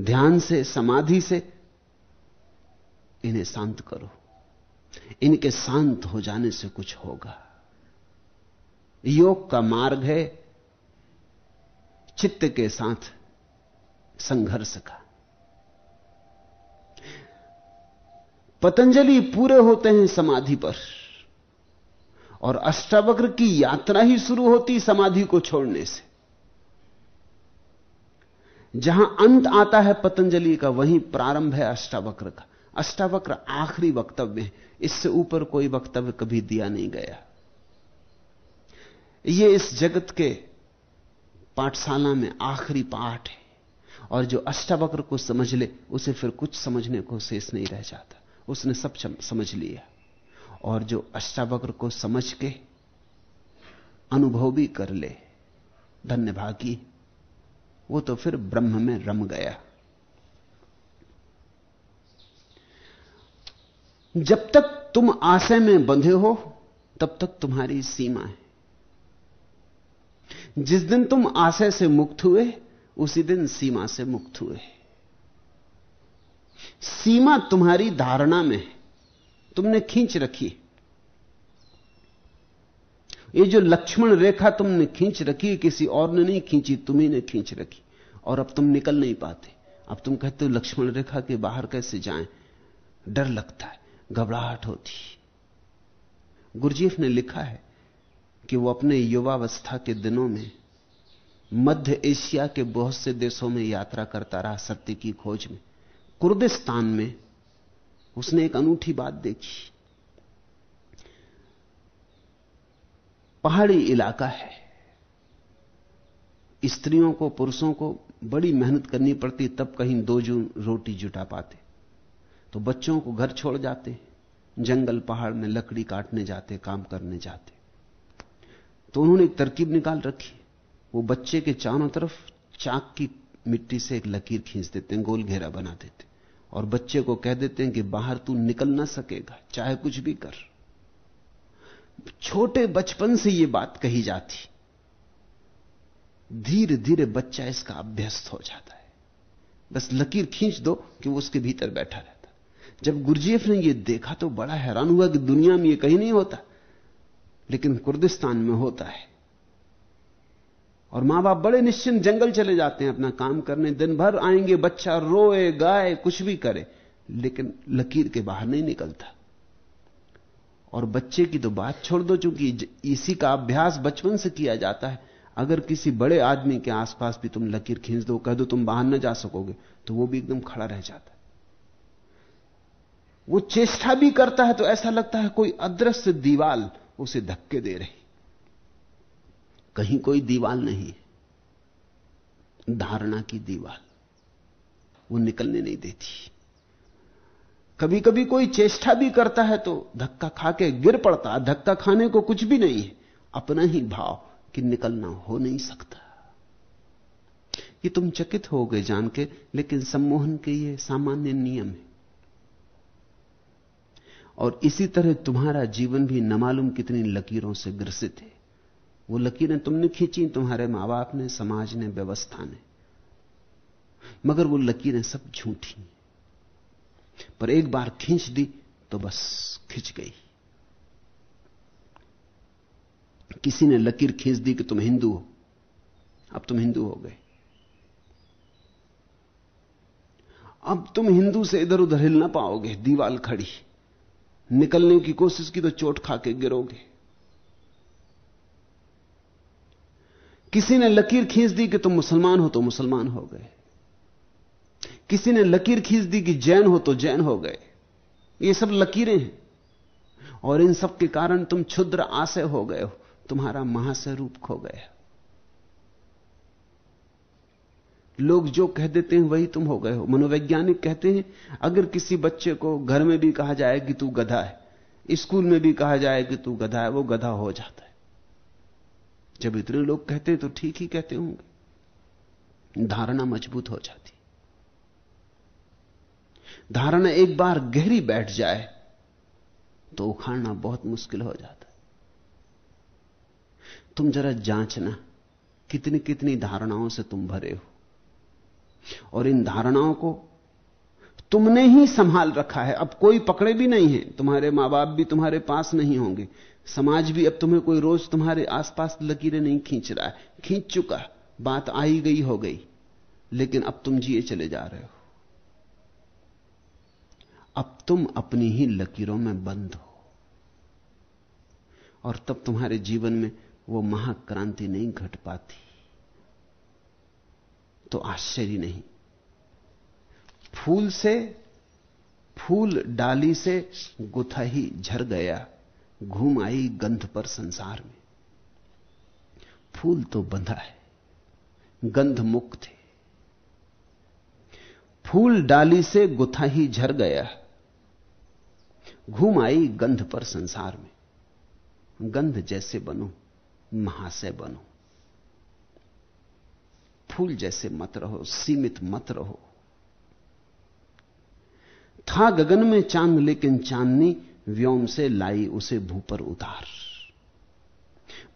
ध्यान से, समाधि से इन्हें शांत करो। इनके शांत हो जाने से कुछ होगा। योग का मार्ग है चित्त के साथ संघर्ष का। पतंजलि पूरे होते हैं समाधि पर और अष्टावक्र की यात्रा ही शुरू होती समाधि को छोड़ने से। जहाँ अंत आता है पतंजलि का, वहीं प्रारंभ है अष्टावक्र का। अष्टावक्र आखिरी वक्तव्य है। इससे ऊपर कोई वक्तव्य कभी दिया नहीं गया। यह इस जगत के पाठशाला में आखिरी पाठ है। और जो अष्टावक्र को समझ ले, उसे फिर कुछ समझने को शेष नहीं रह जाता। उसने सब समझ लिया। और जो अष्टावक्र को समझ के अनुभव भी कर ले धन्य भागी वो तो फिर ब्रह्म में रम गया। जब तक तुम आशय में बंधे हो, तब तक तुम्हारी सीमा है। जिस दिन तुम आशय से मुक्त हुए, उसी दिन सीमा से मुक्त हुए। सीमा तुम्हारी धारणा में है। तुमने खींच रखी ये जो लक्ष्मण रेखा तुमने खींच रखी, किसी और ने नहीं खींची तुम्ही ने खींच रखी। और अब तुम निकल नहीं पाते। अब तुम कहते हो, लक्ष्मण रेखा के बाहर कैसे जाएँ? डर लगता है। घबराहट होती। गुरजीफ ने लिखा है कि वो अपने युवावस्था के दिनों में मध्य एशिया के बहुत से देशों में यात्रा करता रहा सत्य की खोज में। कुर्दिस्तान में उसने एक अनूठी बात देखी। पहाड़ी इलाका है। स्त्रियों को पुरुषों को बड़ी मेहनत करनी पड़ती, तब कहीं दो जून रोटी जुटा पाते। तो बच्चों को घर छोड़ जाते, जंगल पहाड़ में लकड़ी काटने जाते, काम करने जाते। तो उन्होंने एक तरकीब निकाल रखी। वो बच्चे के चारों तरफ़ चाक की मिट्टी से एक लकीर खींच देते हैं, गोल घेरा बना देते और बच्चे को कह देते हैं कि बाहर तू निकल ना सकेगा, चाहे कुछ भी कर। छोटे बचपन से यह बात कही जाती। धीरे धीरे बच्चा इसका अभ्यस्त हो जाता है। बस लकीर खींच दो कि वो उसके भीतर बैठा रहता जब गुरजीफ ने यह देखा तो बड़ा हैरान हुआ कि दुनिया में यह कहीं नहीं होता, लेकिन कुर्दिस्तान में होता है। और माँ बाप बड़े निश्चिंत जंगल चले जाते हैं, अपना काम करने, दिन भर आएँगे, बच्चा रोए, गाए, कुछ भी करे, लेकिन लकीर के बाहर नहीं निकलता। और बच्चे की तो बात छोड़ दो, चूँकि इसी का अभ्यास बचपन से किया जाता है। अगर किसी बड़े आदमी के आसपास भी तुम लकीर खींच दो, कह दो तुम बाहर न जा सकोगे तो वो भी एकदम खड़ा रह जाता है। वो चेष्टा भी करता है तो ऐसा लगता है कोई अदृश्य दीवाल उसे धक्के दे रही। कहीं कोई दीवाल नहीं धारणा की दीवाल। वो निकलने नहीं देती। कभी कभी कोई चेष्टा भी करता है तो धक्का खा के गिर पड़ता धक्का खाने को कुछ भी नहीं है। अपना ही भाव कि निकलना हो नहीं सकता। ये तुम चकित हो गए जान के लेकिन सम्मोहन के ये सामान्य नियम है। और इसी तरह तुम्हारा जीवन भी न मालूम कितनी लकीरों से ग्रसित है। वो लकीरें तुमने खींची, तुम्हारे माँ बाप ने, समाज ने, व्यवस्था ने। मगर वो लकीरें सब झूठी पर एक बार खींच दी तो बस खिंच गई। किसी ने लकीर खींच दी कि तुम हिंदू हो। अब तुम हिंदू हो गए। अब तुम हिंदू से इधर उधर हिल ना पाओगे। दीवाल खड़ी। निकलने की कोशिश की तो चोट खा के गिरोगे। किसी ने लकीर खींच दी कि तुम मुसलमान हो तो मुसलमान हो गए। किसी ने लकीर खींच दी कि जैन हो तो जैन हो गए। ये सब लकीरें हैं। और इन सब के कारण तुम क्षुद्र आशय हो गए हो। तुम्हारा महाशय रूप खो गया लोग जो कह देते हैं, वही तुम हो गए हो। मनोवैज्ञानिक कहते हैं, अगर किसी बच्चे को घर में भी कहा जाए कि तू गधा है, स्कूल में भी कहा जाए कि तू गधा है, वो गधा हो जाता है। जब इतने लोग कहते हैं तो ठीक ही कहते होंगे। धारणा मज़बूत हो जाती। धारणा एक बार गहरी बैठ जाए तो उखाड़ना बहुत मुश्किल हो जाता। है तुम जरा जांचना कितनी कितनी धारणाओं से तुम भरे हो। और इन धारणाओं को तुमने ही संभाल रखा है। अब कोई पकड़े भी नहीं है। तुम्हारे माँ बाप भी तुम्हारे पास नहीं होंगे। समाज भी अब तुम्हें कोई रोज तुम्हारे आसपास लकीरें नहीं खींच रहा है। खींच चुका बात आई गई, हो गई। लेकिन अब तुम जिए चले जा रहे हो। अब तुम अपनी ही लकीरों में बंद हो। और तब तुम्हारे जीवन में वो महाक्रांति नहीं घट पाती। तो आश्चर्य नहीं। फूल से, फूल डाली से गुथा ही झर गया, घूम आई गंध पर संसार में। फूल तो बंधा है, गंध मुक्त है। फूल डाली से गुथा ही झर गया, घूम आई गंध पर संसार में। गंध जैसे बनो, महाशय बनो। फूल जैसे मत रहो, सीमित मत रहो। था गगन में चाँद, लेकिन चांदनी व्योम से लाई उसे भू पर उतार।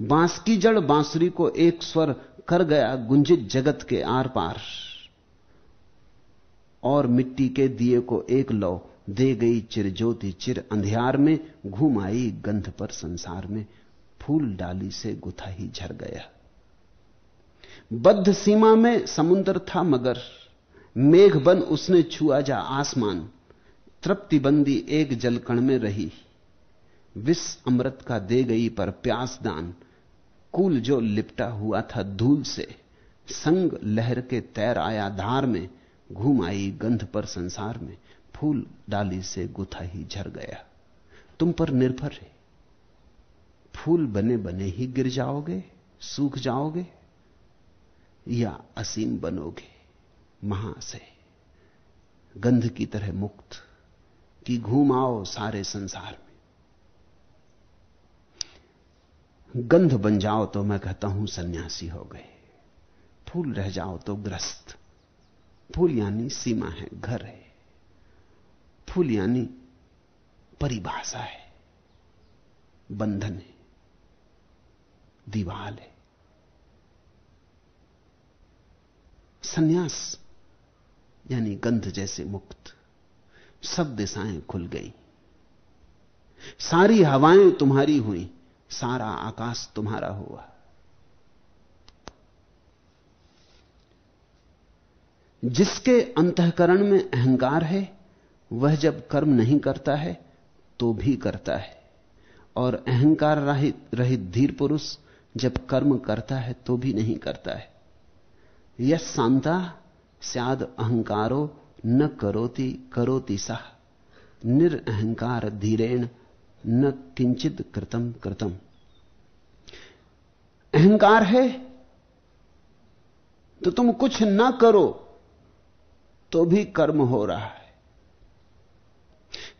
बाँस की जड़ बांसुरी को एक स्वर कर गया गुंजित जगत के आर पार। और मिट्टी के दिए को एक लौ दे गई चिर ज्योति, चिर अंधियार में घूम आई गंध पर संसार में। फूल डाली से गुथा ही झर गया। बद्ध सीमा में समुद्र था मगर मेघ बन उसने छुआ जा आसमान। तृप्ति बंदी एक जलकण में रही। विष अमृत का दे गई पर प्यास दान। कुल जो लिपटा हुआ था धूल से। संग लहर के तैर आया धार में। घूम आई गंध पर संसार में। फूल डाली से गुथा ही झर गया। तुम पर निर्भर है। फूल बने बने ही गिर जाओगे, सूख जाओगे। या असीम बनोगे महाशय गंध की तरह मुक्त, कि घूम आओ सारे संसार में। गंध बन जाओ तो मैं कहता हूँ, सन्यासी हो गए। फूल रह जाओ तो ग्रस्त। फूल यानी सीमा है, घर है। फूल यानी परिभाषा है। बंधन है। दीवाल है। सन्यास, यानी गंध जैसे मुक्त। सब दिशाएँ खुल गई। सारी हवाएँ तुम्हारी हुई, सारा आकाश तुम्हारा हुआ। जिसके अंतकरण में अहंकार है, वह जब कर्म नहीं करता है तो भी करता है। और अहंकार रहित रहित धीर पुरुष जब कर्म करता है तो भी नहीं करता है। यह शांता स्याद अहंकारो न करोति करोति सह निरअहकार धीरेण न किंचित कृतम कृतम। अहंकार है तो तुम कुछ ना करो तो भी कर्म हो रहा है।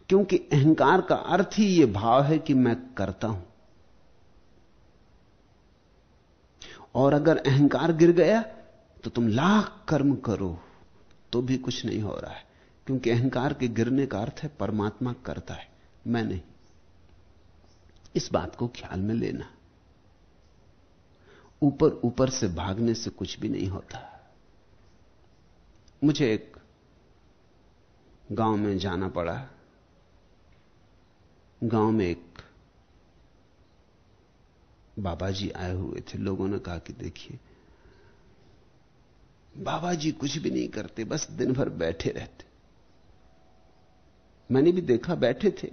क्योंकि अहंकार का अर्थ ही यह भाव है कि मैं करता हूँ। और अगर अहंकार गिर गया तो तुम लाख कर्म करो तो भी कुछ नहीं हो रहा है। क्योंकि अहंकार के गिरने का अर्थ है, परमात्मा करता है, मैं नहीं। इस बात को ख्याल में लेना। ऊपर ऊपर से भागने से कुछ भी नहीं होता। मुझे एक गाँव में जाना पड़ा। गाँव में एक बाबा जी आए हुए थे, लोगों ने कहा कि देखिए बाबा जी कुछ भी नहीं करते, बस दिन भर बैठे रहते। मैंने भी देखा बैठे थे।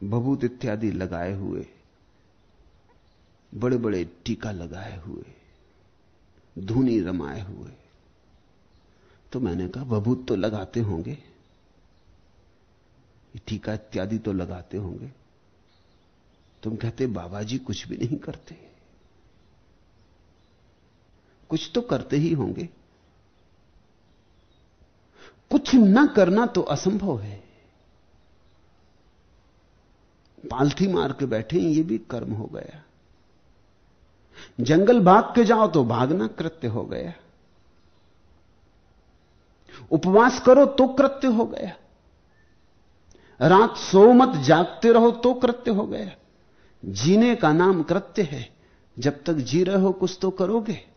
बबूत इत्यादि लगाए हुए बड़े बड़े टीका लगाए हुए, धूनी रमाए हुए। तो मैंने कहा, बबूत तो लगाते होंगे टीका इत्यादि तो लगाते होंगे। तुम कहते बाबा जी कुछ भी नहीं करते। कुछ तो करते ही होंगे। कुछ न करना तो असंभव है। पालथी मार के बैठे ये भी कर्म हो गया। जंगल भाग के जाओ तो भागना कृत्य हो गया। उपवास करो तो कृत्य हो गया। रात सो मत, जागते रहो तो कृत्य हो गया। जीने का नाम कृत्य है। जब तक जी रहे हो कुछ तो करोगे।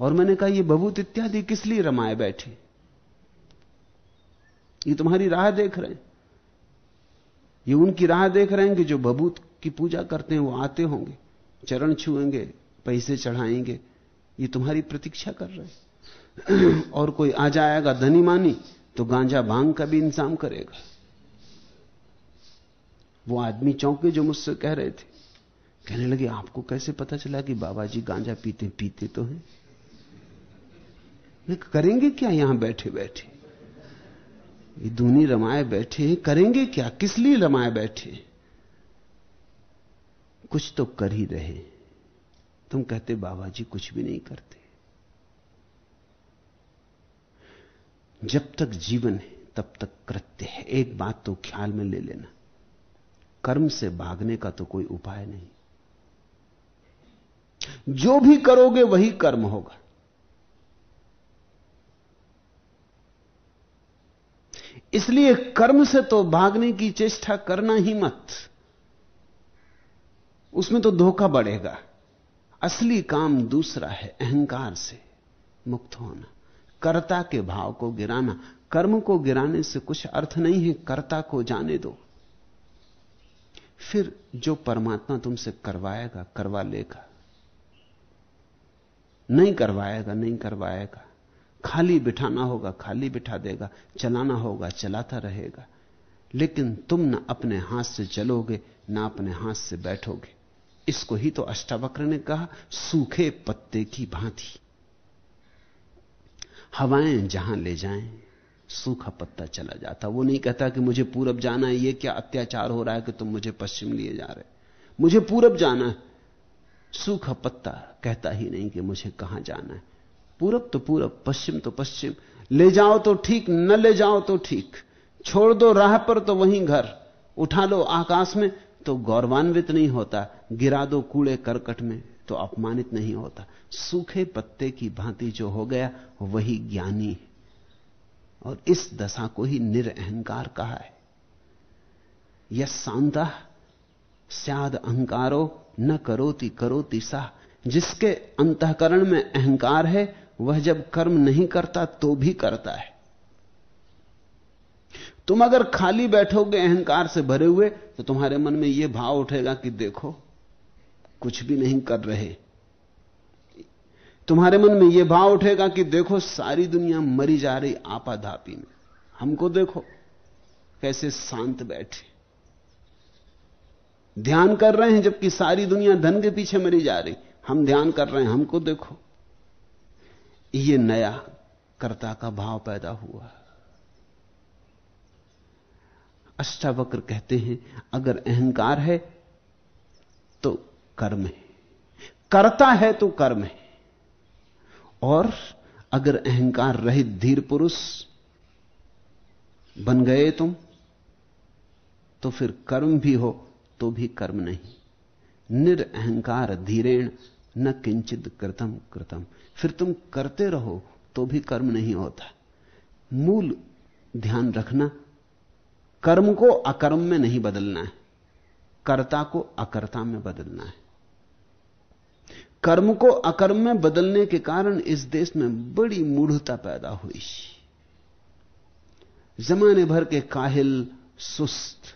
और मैंने कहा, ये बबूत इत्यादि किस लिए रमाए बैठे? ये तुम्हारी राह देख रहे हैं। ये उनकी राह देख रहे हैं कि जो बबूत की पूजा करते हैं, वो आते होंगे, चरण छुएँगे, पैसे चढ़ाएँगे। ये तुम्हारी प्रतीक्षा कर रहे हैं। और कोई आ जाएगा धनी मानी तो गांजा भाँग का भी इंतज़ाम करेगा। वो आदमी चौंके जो मुझसे कह रहे थे। कहने लगे, आपको कैसे पता चला कि बाबा जी गांजा पीते पीते तो हैं? करेंगे क्या यहाँ बैठे बैठे? ये दूनी रमाए बैठे हैं, करेंगे क्या? किस लिए रमाए बैठे? कुछ तो कर ही रहे तुम कहते बाबा जी कुछ भी नहीं करते। जब तक जीवन है, तब तक कृत्य है। एक बात तो ख्याल में ले लेना। कर्म से भागने का तो कोई उपाय नहीं। जो भी करोगे, वही कर्म होगा। इसलिए कर्म से तो भागने की चेष्टा करना ही मत। उसमें तो धोखा बढ़ेगा। असली काम दूसरा है, अहंकार से मुक्त होना। कर्ता के भाव को गिराना। कर्म को गिराने से कुछ अर्थ नहीं है, कर्ता को जाने दो। फिर जो परमात्मा तुमसे करवाएगा, करवा लेगा। नहीं करवाएगा नहीं करवाएगा। खाली बिठाना होगा, खाली बिठा देगा, चलाना होगा, चलाता रहेगा। लेकिन तुम न अपने हाथ से चलोगे, ना अपने हाथ से बैठोगे। इसको ही तो अष्टावक्र ने कहा, सूखे पत्ते की भांति। हवाएँ जहाँ ले जाएँ, सूखा पत्ता चला जाता। वो नहीं कहता कि मुझे पूरब जाना है, ये क्या अत्याचार हो रहा है कि तुम मुझे पश्चिम लिए जा रहे मुझे पूरब जाना है। सूखा पत्ता कहता ही नहीं कि मुझे कहाँ जाना है। पूरब तो पूरब, पश्चिम तो पश्चिम। ले जाओ तो ठीक, न ले जाओ तो ठीक। छोड़ दो राह पर तो वहीं घर। उठा लो आकाश में तो गौरवान्वित नहीं होता। गिरा दो कूड़े करकट में तो अपमानित नहीं होता। सूखे पत्ते की भांति जो हो गया, वही ज्ञानी। और इस दशा को ही निरअहकार कहा है। यह शांता, स्याद अहंकारो, न करोति करोति सा। जिसके अंतकरण में अहंकार है वह जब कर्म नहीं करता तो भी करता है। तुम अगर खाली बैठोगे अहंकार से भरे हुए तो तुम्हारे मन में यह भाव उठेगा कि देखो, कुछ भी नहीं कर रहे। तुम्हारे मन में यह भाव उठेगा कि देखो, सारी दुनिया मरी जा रही आपाधापी में। हमको देखो, कैसे शांत बैठे। ध्यान कर रहे हैं जबकि सारी दुनिया धन के पीछे मरी जा रही। हम ध्यान कर रहे हैं, हमको देखो। ये नया कर्ता का भाव पैदा हुआ। अष्टावक्र कहते हैं, अगर अहंकार है तो कर्म है। करता है तो कर्म है। और अगर अहंकार रहित धीर पुरुष बन गए तुम तो फिर कर्म भी हो तो भी कर्म नहीं। निरअहकार धीरेण न किंचित कृतम कृतम। फिर तुम करते रहो तो भी कर्म नहीं होता। मूल ध्यान रखना, कर्म को अकर्म में नहीं बदलना है, कर्ता को अकर्ता में बदलना है। कर्म को अकर्म में बदलने के कारण इस देश में बड़ी मूढ़ता पैदा हुई। जमाने भर के काहिल, सुस्त,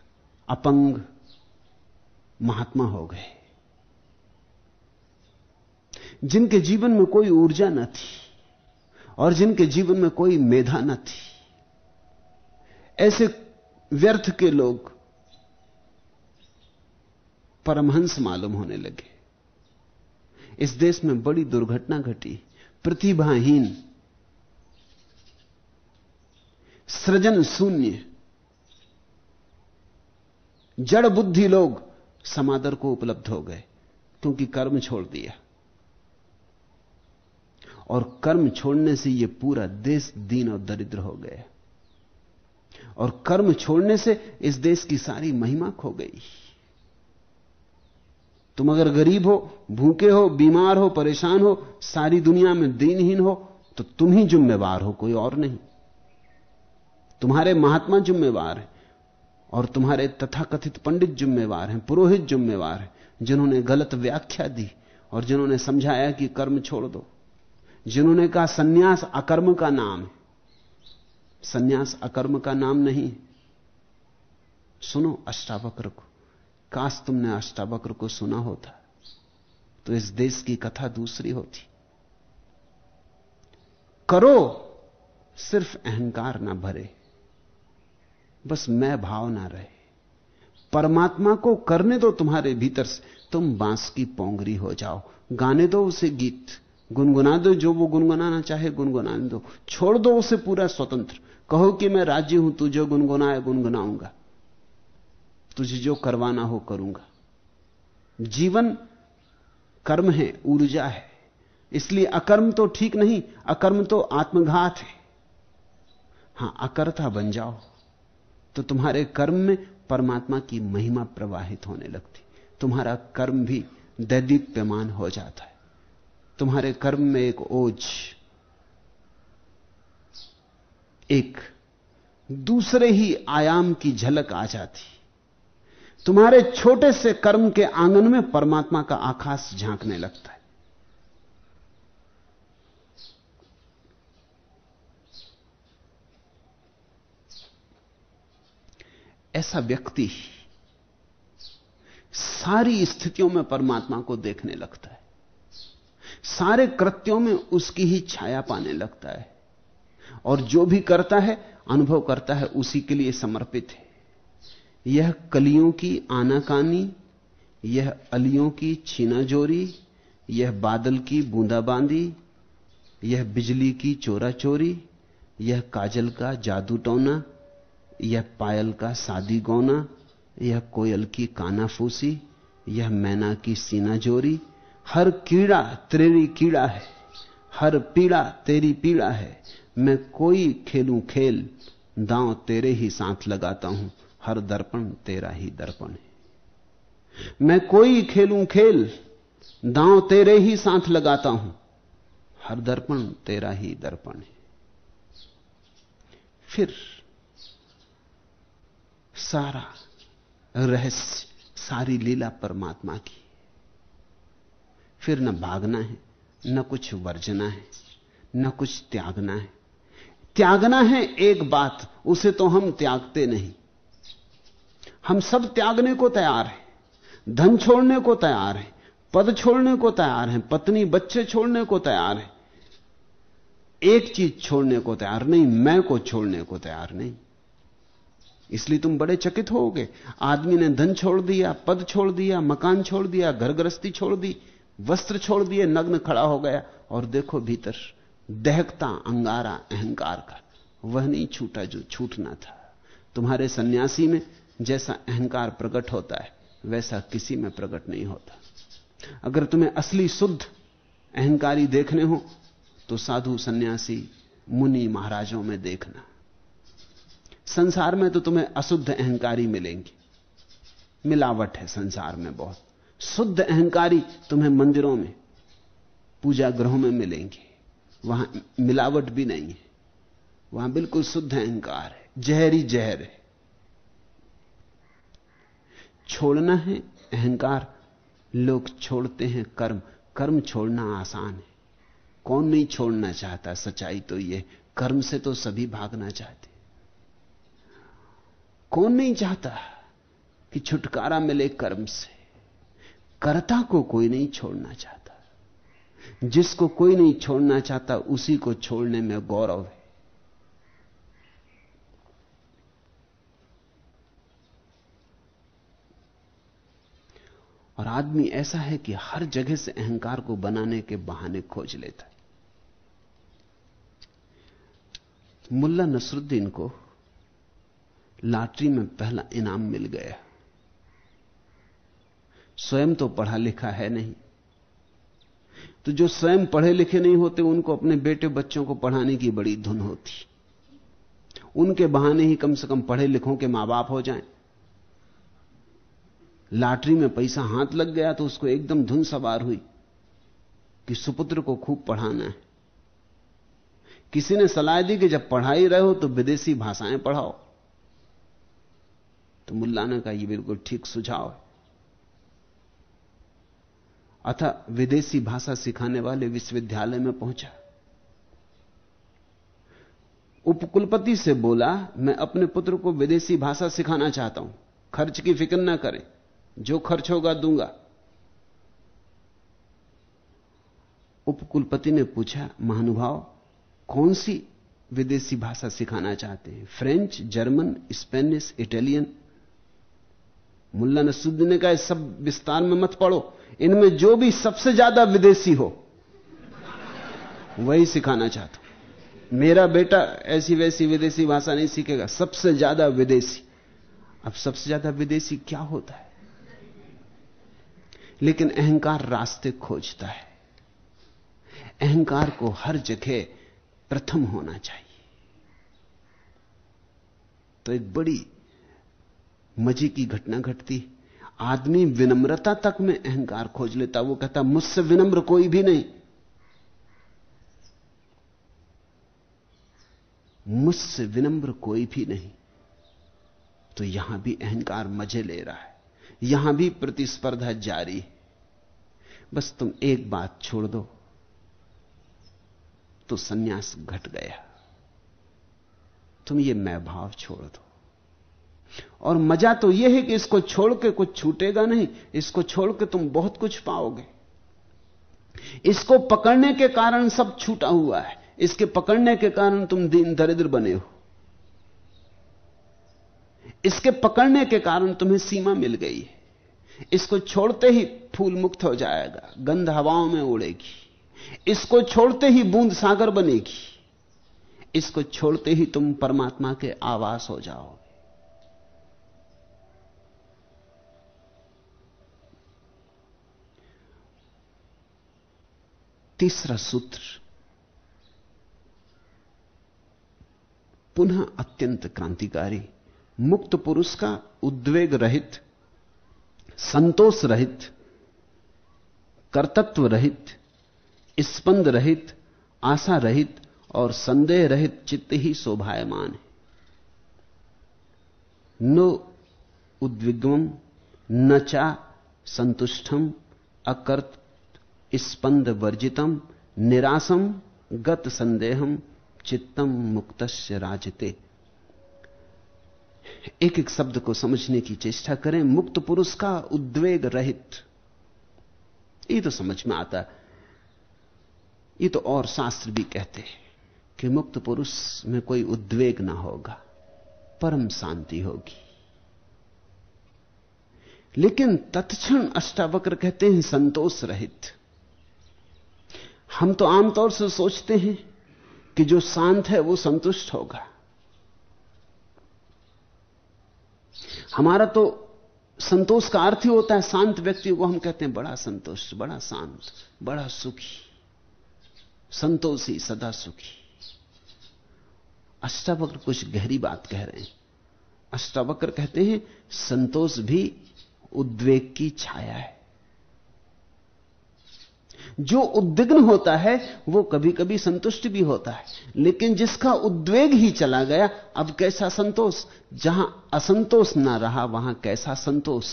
अपंग महात्मा हो गए। जिनके जीवन में कोई ऊर्जा न थी और जिनके जीवन में कोई मेधा न थी। ऐसे व्यर्थ के लोग परमहंस मालूम होने लगे। इस देश में बड़ी दुर्घटना घटी। प्रतिभाहीन, सृजन शून्य, जड़ बुद्धि लोग समादर को उपलब्ध हो गए, क्योंकि कर्म छोड़ दिया। और कर्म छोड़ने से यह पूरा देश दीन और दरिद्र हो गया और कर्म छोड़ने से इस देश की सारी महिमा खो गई। तुम अगर गरीब हो, भूखे हो, बीमार हो, परेशान हो, सारी दुनिया में दीनहीन हो तो तुम ही जिम्मेवार हो, कोई और नहीं। तुम्हारे महात्मा जिम्मेवार हैं और तुम्हारे तथाकथित पंडित जिम्मेवार हैं, पुरोहित जिम्मेवार हैं, जिन्होंने गलत व्याख्या दी और जिन्होंने समझाया कि कर्म छोड़ दो। जिन्होंने कहा, सन्यास अकर्म का नाम है। सन्यास अकर्म का नाम नहीं सुनो, अष्टावक्र को। काश तुमने अष्टावक्र को सुना होता तो इस देश की कथा दूसरी होती। करो, सिर्फ़ अहंकार ना भरे, बस मैं भाव ना रहे। परमात्मा को करने दो तुम्हारे भीतर से, तुम बाँस की पोंगरी हो जाओ, गाने दो उसे गीत। गुनगुना दो, जो वो गुनगुनाना चाहे गुनगुना दो। छोड़ दो उसे पूरा स्वतंत्र। कहो कि मैं राज्य हूँ, तू जो गुनगुनाए गुनगुनाऊँगा। तुझे जो करवाना हो करूँगा। जीवन कर्म है, ऊर्जा है। इसलिए अकर्म तो ठीक नहीं, अकर्म तो आत्मघात है। हाँ, अकर्ता बन जाओ। तो तुम्हारे कर्म में परमात्मा की महिमा प्रवाहित होने लगती। तुम्हारा कर्म भी दैदीप्यमान हो जाता है। तुम्हारे कर्म में एक ओझ एक दूसरे ही आयाम की झलक आ जाती। तुम्हारे छोटे से कर्म के आँगन में परमात्मा का आकाश झांकने लगता है। ऐसा व्यक्ति सारी स्थितियों में परमात्मा को देखने लगता है। सारे कृत्यों में उसकी ही छाया पाने लगता है। और जो भी करता है, अनुभव करता है, उसी के लिए समर्पित है। यह कलियों की आनाकानी, यह अलियों की छीनाजोरी, यह बादल की बूंदाबांदी, यह बिजली की चोरा चोरी यह काजल का जादू टोना, यह पायल का सादी गौना, यह कोयल की कानाफूसी, यह मैना की सीना जोरी हर कीड़ा तेरी कीड़ा है, हर पीड़ा तेरी पीड़ा है। मैं कोई खेलूं खेल, दांव तेरे ही साथ लगाता हूँ, हर दर्पण तेरा ही दर्पण है। मैं कोई खेलूं खेल, दांव तेरे ही साथ लगाता हूँ, हर दर्पण तेरा ही दर्पण है। फिर सारा रहस्य, सारी लीला परमात्मा की फिर न भागना है, न कुछ वर्जना है, न कुछ त्यागना है। त्यागना है एक बात, उसे तो हम त्यागते नहीं। हम सब त्यागने को तैयार हैं, धन छोड़ने को तैयार हैं, पद छोड़ने को तैयार हैं, पत्नी बच्चे छोड़ने को तैयार हैं। एक चीज़ छोड़ने को तैयार नहीं, मैं को छोड़ने को तैयार नहीं। इसलिए तुम बड़े चकित होगे। आदमी ने धन छोड़ दिया, पद छोड़ दिया, मकान छोड़ दिया, घर गृहस्थी छोड़ दी वस्त्र छोड़ दिए, नग्न खड़ा हो गया और देखो भीतर दहकता, अंगारा, अहंकार का। वह नहीं छूटा जो छूटना था। तुम्हारे सन्यासी में जैसा अहंकार प्रकट होता है, वैसा किसी में प्रकट नहीं होता। अगर तुम्हें असली शुद्ध अहंकारी देखने हो तो साधु सन्यासी मुनि महाराजों में देखना। संसार में तो तुम्हें अशुद्ध अहंकारी मिलेंगे। मिलावट है संसार में बहुत। शुद्ध अहंकारी तुम्हें मंदिरों में, पूजा ग्रहों में मिलेंगे। वहाँ मिलावट भी नहीं है। वहाँ बिल्कुल शुद्ध अहंकार है, जहरी जहर है। छोड़ना है अहंकार, लोग छोड़ते हैं कर्म। कर्म छोड़ना आसान है। कौन नहीं छोड़ना चाहता? सच्चाई तो यह कर्म से तो सभी भागना चाहते। कौन नहीं चाहता कि छुटकारा मिले कर्म से? कर्ता को कोई नहीं छोड़ना चाहता। जिसको कोई नहीं छोड़ना चाहता, उसी को छोड़ने में गौरव है। और आदमी ऐसा है कि हर जगह से अहंकार को बनाने के बहाने खोज लेता है। मुल्ला नसरुद्दीन को लॉटरी में पहला इनाम मिल गया। स्वयं तो पढ़ा लिखा है नहीं। तो जो स्वयं पढ़े लिखे नहीं होते, उनको अपने बेटे बच्चों को पढ़ाने की बड़ी धुन होती। उनके बहाने ही कम से कम पढ़े लिखों के माँ बाप हो जाएँ। लॉटरी में पैसा हाथ लग गया तो उसको एकदम धुन सवार हुई कि सुपुत्र को खूब पढ़ाना है। किसी ने सलाह दी कि जब पढ़ाई रहे हो तो विदेशी भाषाएँ पढ़ाओ। तो मुल्ला ने कहा यह बिल्कुल ठीक सुझाव है। अतः विदेशी भाषा सिखाने वाले विश्वविद्यालय में पहुँचा। उपकुलपति से बोला, मैं अपने पुत्र को विदेशी भाषा सिखाना चाहता हूँ। खर्च की फ़िक्र ना करें। जो खर्च होगा दूँगा। उपकुलपति ने पूछा, महानुभाव, कौन सी विदेशी भाषा सिखाना चाहते हैं? French, German, Spanish, Italian? Mulla Nasruddin ने कहा सब विस्तार में मत पढ़ो। इनमें जो भी सबसे ज़्यादा विदेशी हो, वही सिखाना चाहता हूँ। मेरा बेटा ऐसी वैसी विदेशी भाषा नहीं सीखेगा, सबसे ज़्यादा विदेशी। अब सबसे ज़्यादा विदेशी क्या होता है? लेकिन अहंकार रास्ते खोजता है। अहंकार को हर जगह प्रथम होना चाहिए। तो एक बड़ी मज़े की घटना घटती। आदमी विनम्रता तक में अहंकार खोज लेता। वो कहता, मुझसे विनम्र कोई भी नहीं। मुझसे विनम्र कोई भी नहीं। तो यहाँ भी अहंकार मज़े ले रहा है। यहाँ भी प्रतिस्पर्धा जारी है। बस तुम एक बात छोड़ दो तो सन्यास घट गया। तुम ये मैं भाव छोड़ दो। और मज़ा तो यह है कि इसको छोड़ के कुछ छूटेगा नहीं, इसको छोड़ के तुम बहुत कुछ पाओगे। इसको पकड़ने के कारण सब छूटा हुआ है। इसके पकड़ने के कारण तुम दीन दरिद्र बने हो। इसके पकड़ने के कारण तुम्हें सीमा मिल गई है। इसको छोड़ते ही फूल मुक्त हो जाएगा, गंध हवाओं में उड़ेगी। इसको छोड़ते ही बूंद सागर बनेगी। इसको छोड़ते ही तुम परमात्मा के आवास हो जाओगे। तीसरा सूत्र। पुनः अत्यंत क्रांतिकारी। मुक्त पुरुष का उद्वेग रहित, संतोष रहित, कर्तत्व रहित, स्पंद रहित, आशा रहित और संदेह रहित चित्त ही शोभायमान है। नो उद्विग्वम न चा संतुष्टम अकर्त स्पंद वर्जितम निरासम गत संदेहम चित्तम मुक्त राजते। एक एक शब्द को समझने की चेष्टा करें। मुक्त पुरुष का उद्वेग रहित। ये तो समझ में आता ये तो और शास्त्र भी कहते हैं कि मुक्त पुरुष में कोई उद्वेग ना होगा, परम शांति होगी। लेकिन तत्क्षण अष्टावक्र कहते हैं संतोष रहित। हम तो आमतौर से सोचते हैं कि जो शांत है वो संतुष्ट होगा। हमारा तो संतोष का अर्थ ही होता है शांत व्यक्ति को हम कहते हैं बड़ा संतोष बड़ा शांत, बड़ा सुखी। संतोषी, सदा सुखी। अष्टावक्र कुछ गहरी बात कह रहे हैं। अष्टावक्र कहते हैं, संतोष भी उद्वेग की छाया है। जो उद्विग्न होता है, वो कभी कभी संतुष्ट भी होता है। लेकिन जिसका उद्वेग ही चला गया, अब कैसा संतोष? जहाँ असंतोष ना रहा, वहाँ कैसा संतोष?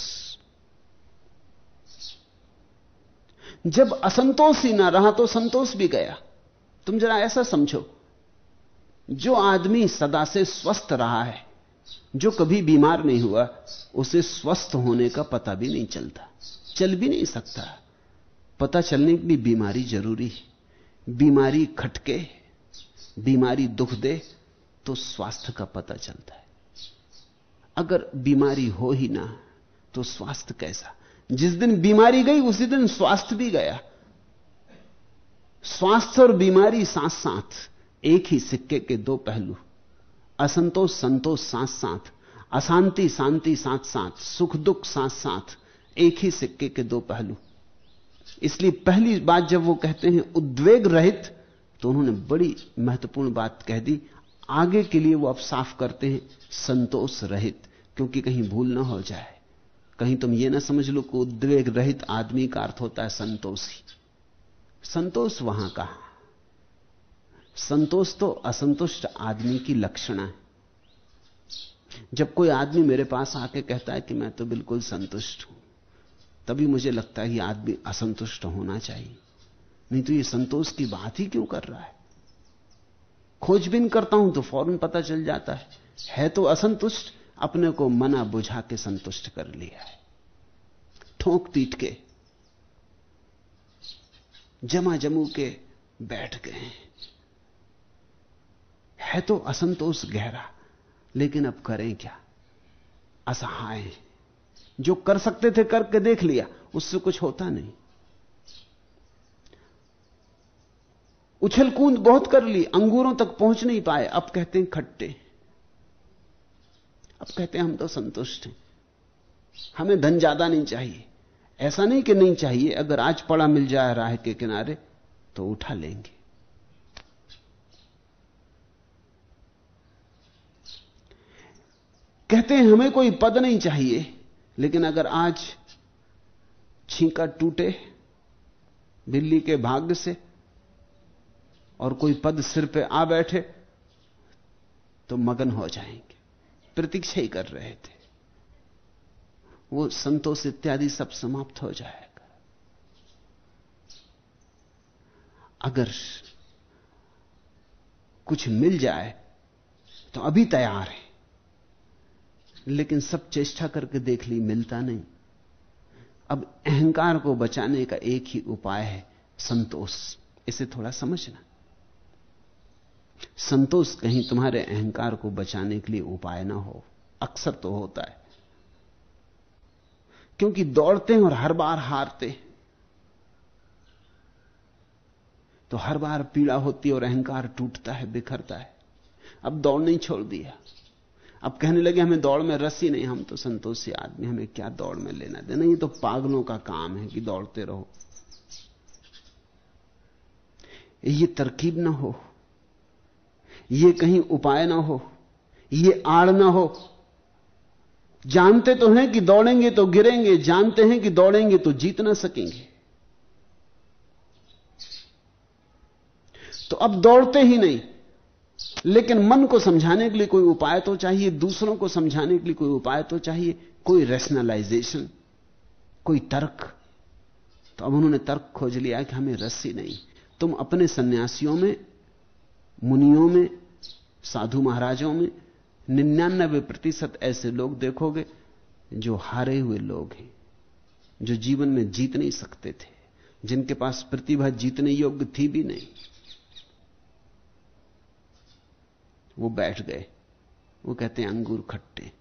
जब असंतोष ही ना रहा तो संतोष भी गया। तुम जरा ऐसा समझो, जो आदमी सदा से स्वस्थ रहा है, जो कभी बीमार नहीं हुआ, उसे स्वस्थ होने का पता भी नहीं चलता, चल भी नहीं सकता। पता चलने के लिए बीमारी ज़रूरी है। बीमारी खटके, बीमारी दुख दे तो स्वास्थ्य का पता चलता है। अगर बीमारी हो ही ना तो स्वास्थ्य कैसा? जिस दिन बीमारी गई, उसी दिन स्वास्थ्य भी गया। स्वास्थ्य और बीमारी साथ साथ एक ही सिक्के के दो पहलू। असंतोष संतोष साथ साथ अशांति शांति साथ साथ सुख दुख साथ साथ एक ही सिक्के के दो पहलू। इसलिए पहली बात जब वो कहते हैं उद्वेग रहित तो उन्होंने बड़ी महत्वपूर्ण बात कह दी, आगे के लिए वो अब साफ़ करते हैं, संतोष रहित, क्योंकि कहीं भूल ना हो जाए। कहीं तुम ये ना समझ लो कि उद्वेग रहित आदमी का अर्थ होता है संतोषी। संतोष वहाँ का संतोष तो असंतुष्ट आदमी की लक्षणा है। जब कोई आदमी मेरे पास आके कहता है कि मैं तो बिल्कुल संतुष्ट हूँ तभी मुझे लगता है कि आदमी असंतुष्ट होना चाहिए। नहीं तो ये संतोष की बात ही क्यों कर रहा है? खोजबीन करता हूँ तो फ़ौरन पता चल जाता है। है तो असंतुष्ट, अपने को मना बुझा के संतुष्ट कर लिया है। ठोंक पीट के जमा जमू के बैठ गए है। तो असंतोष गहरा, लेकिन अब करें क्या? असहाय जो कर सकते थे करके देख लिया, उससे कुछ होता नहीं। उछल कूद बहुत कर ली, अंगूरों तक पहुँच नहीं पाए, अब कहते हैं खट्टे। अब कहते हैं हम तो संतुष्ट हैं। हमें धन ज़्यादा नहीं चाहिए। ऐसा नहीं कि नहीं चाहिए, अगर आज पड़ा मिल जाए राह के किनारे तो उठा लेंगे। कहते हैं हमें कोई पद नहीं चाहिए। लेकिन अगर आज छींका टूटे बिल्ली के भाग्य से और कोई पद सिर पे आ बैठे तो मगन हो जाएँगे। प्रतीक्षा ही कर रहे थे। वो संतोष इत्यादि सब समाप्त हो जाएगा। अगर कुछ मिल जाए तो अभी तैयार है। लेकिन सब चेष्टा करके देख ली, मिलता नहीं। अब अहंकार को बचाने का एक ही उपाय है, संतोष। इसे थोड़ा समझना। संतोष कहीं तुम्हारे अहंकार को बचाने के लिए उपाय ना हो। अक्सर तो होता है। क्योंकि दौड़ते हैं और हर बार हारते तो हर बार पीड़ा होती है और अहंकार टूटता है, बिखरता है। अब दौड़ नहीं छोड़ दिया। अब कहने लगे, हमें दौड़ में रस ही नहीं, हम तो संतोषी आदमी, हमें क्या दौड़ में लेना देना? ये तो पागलों का काम है कि दौड़ते रहो। ये तरकीब ना हो, ये कहीं उपाय ना हो, ये आड़ ना हो। जानते तो हैं कि दौड़ेंगे तो गिरेंगे, जानते हैं कि दौड़ेंगे तो जीत ना सकेंगे। तो अब दौड़ते ही नहीं लेकिन मन को समझाने के लिए कोई उपाय तो चाहिए, दूसरों को समझाने के लिए कोई उपाय तो चाहिए, कोई रेशनलाइजेशन कोई तर्क। तो अब उन्होंने तर्क खोज लिया कि हमें रस्सी नहीं। तुम अपने सन्यासियों में, मुनियों में, साधु महाराजों में निन्यानबे प्रतिशत ऐसे लोग देखोगे जो हारे हुए लोग हैं, जो जीवन में जीत नहीं सकते थे, जिनके पास प्रतिभा जीतने योग्य थी भी नहीं। वो बैठ गए। वो कहते हैं, अंगूर खट्टे।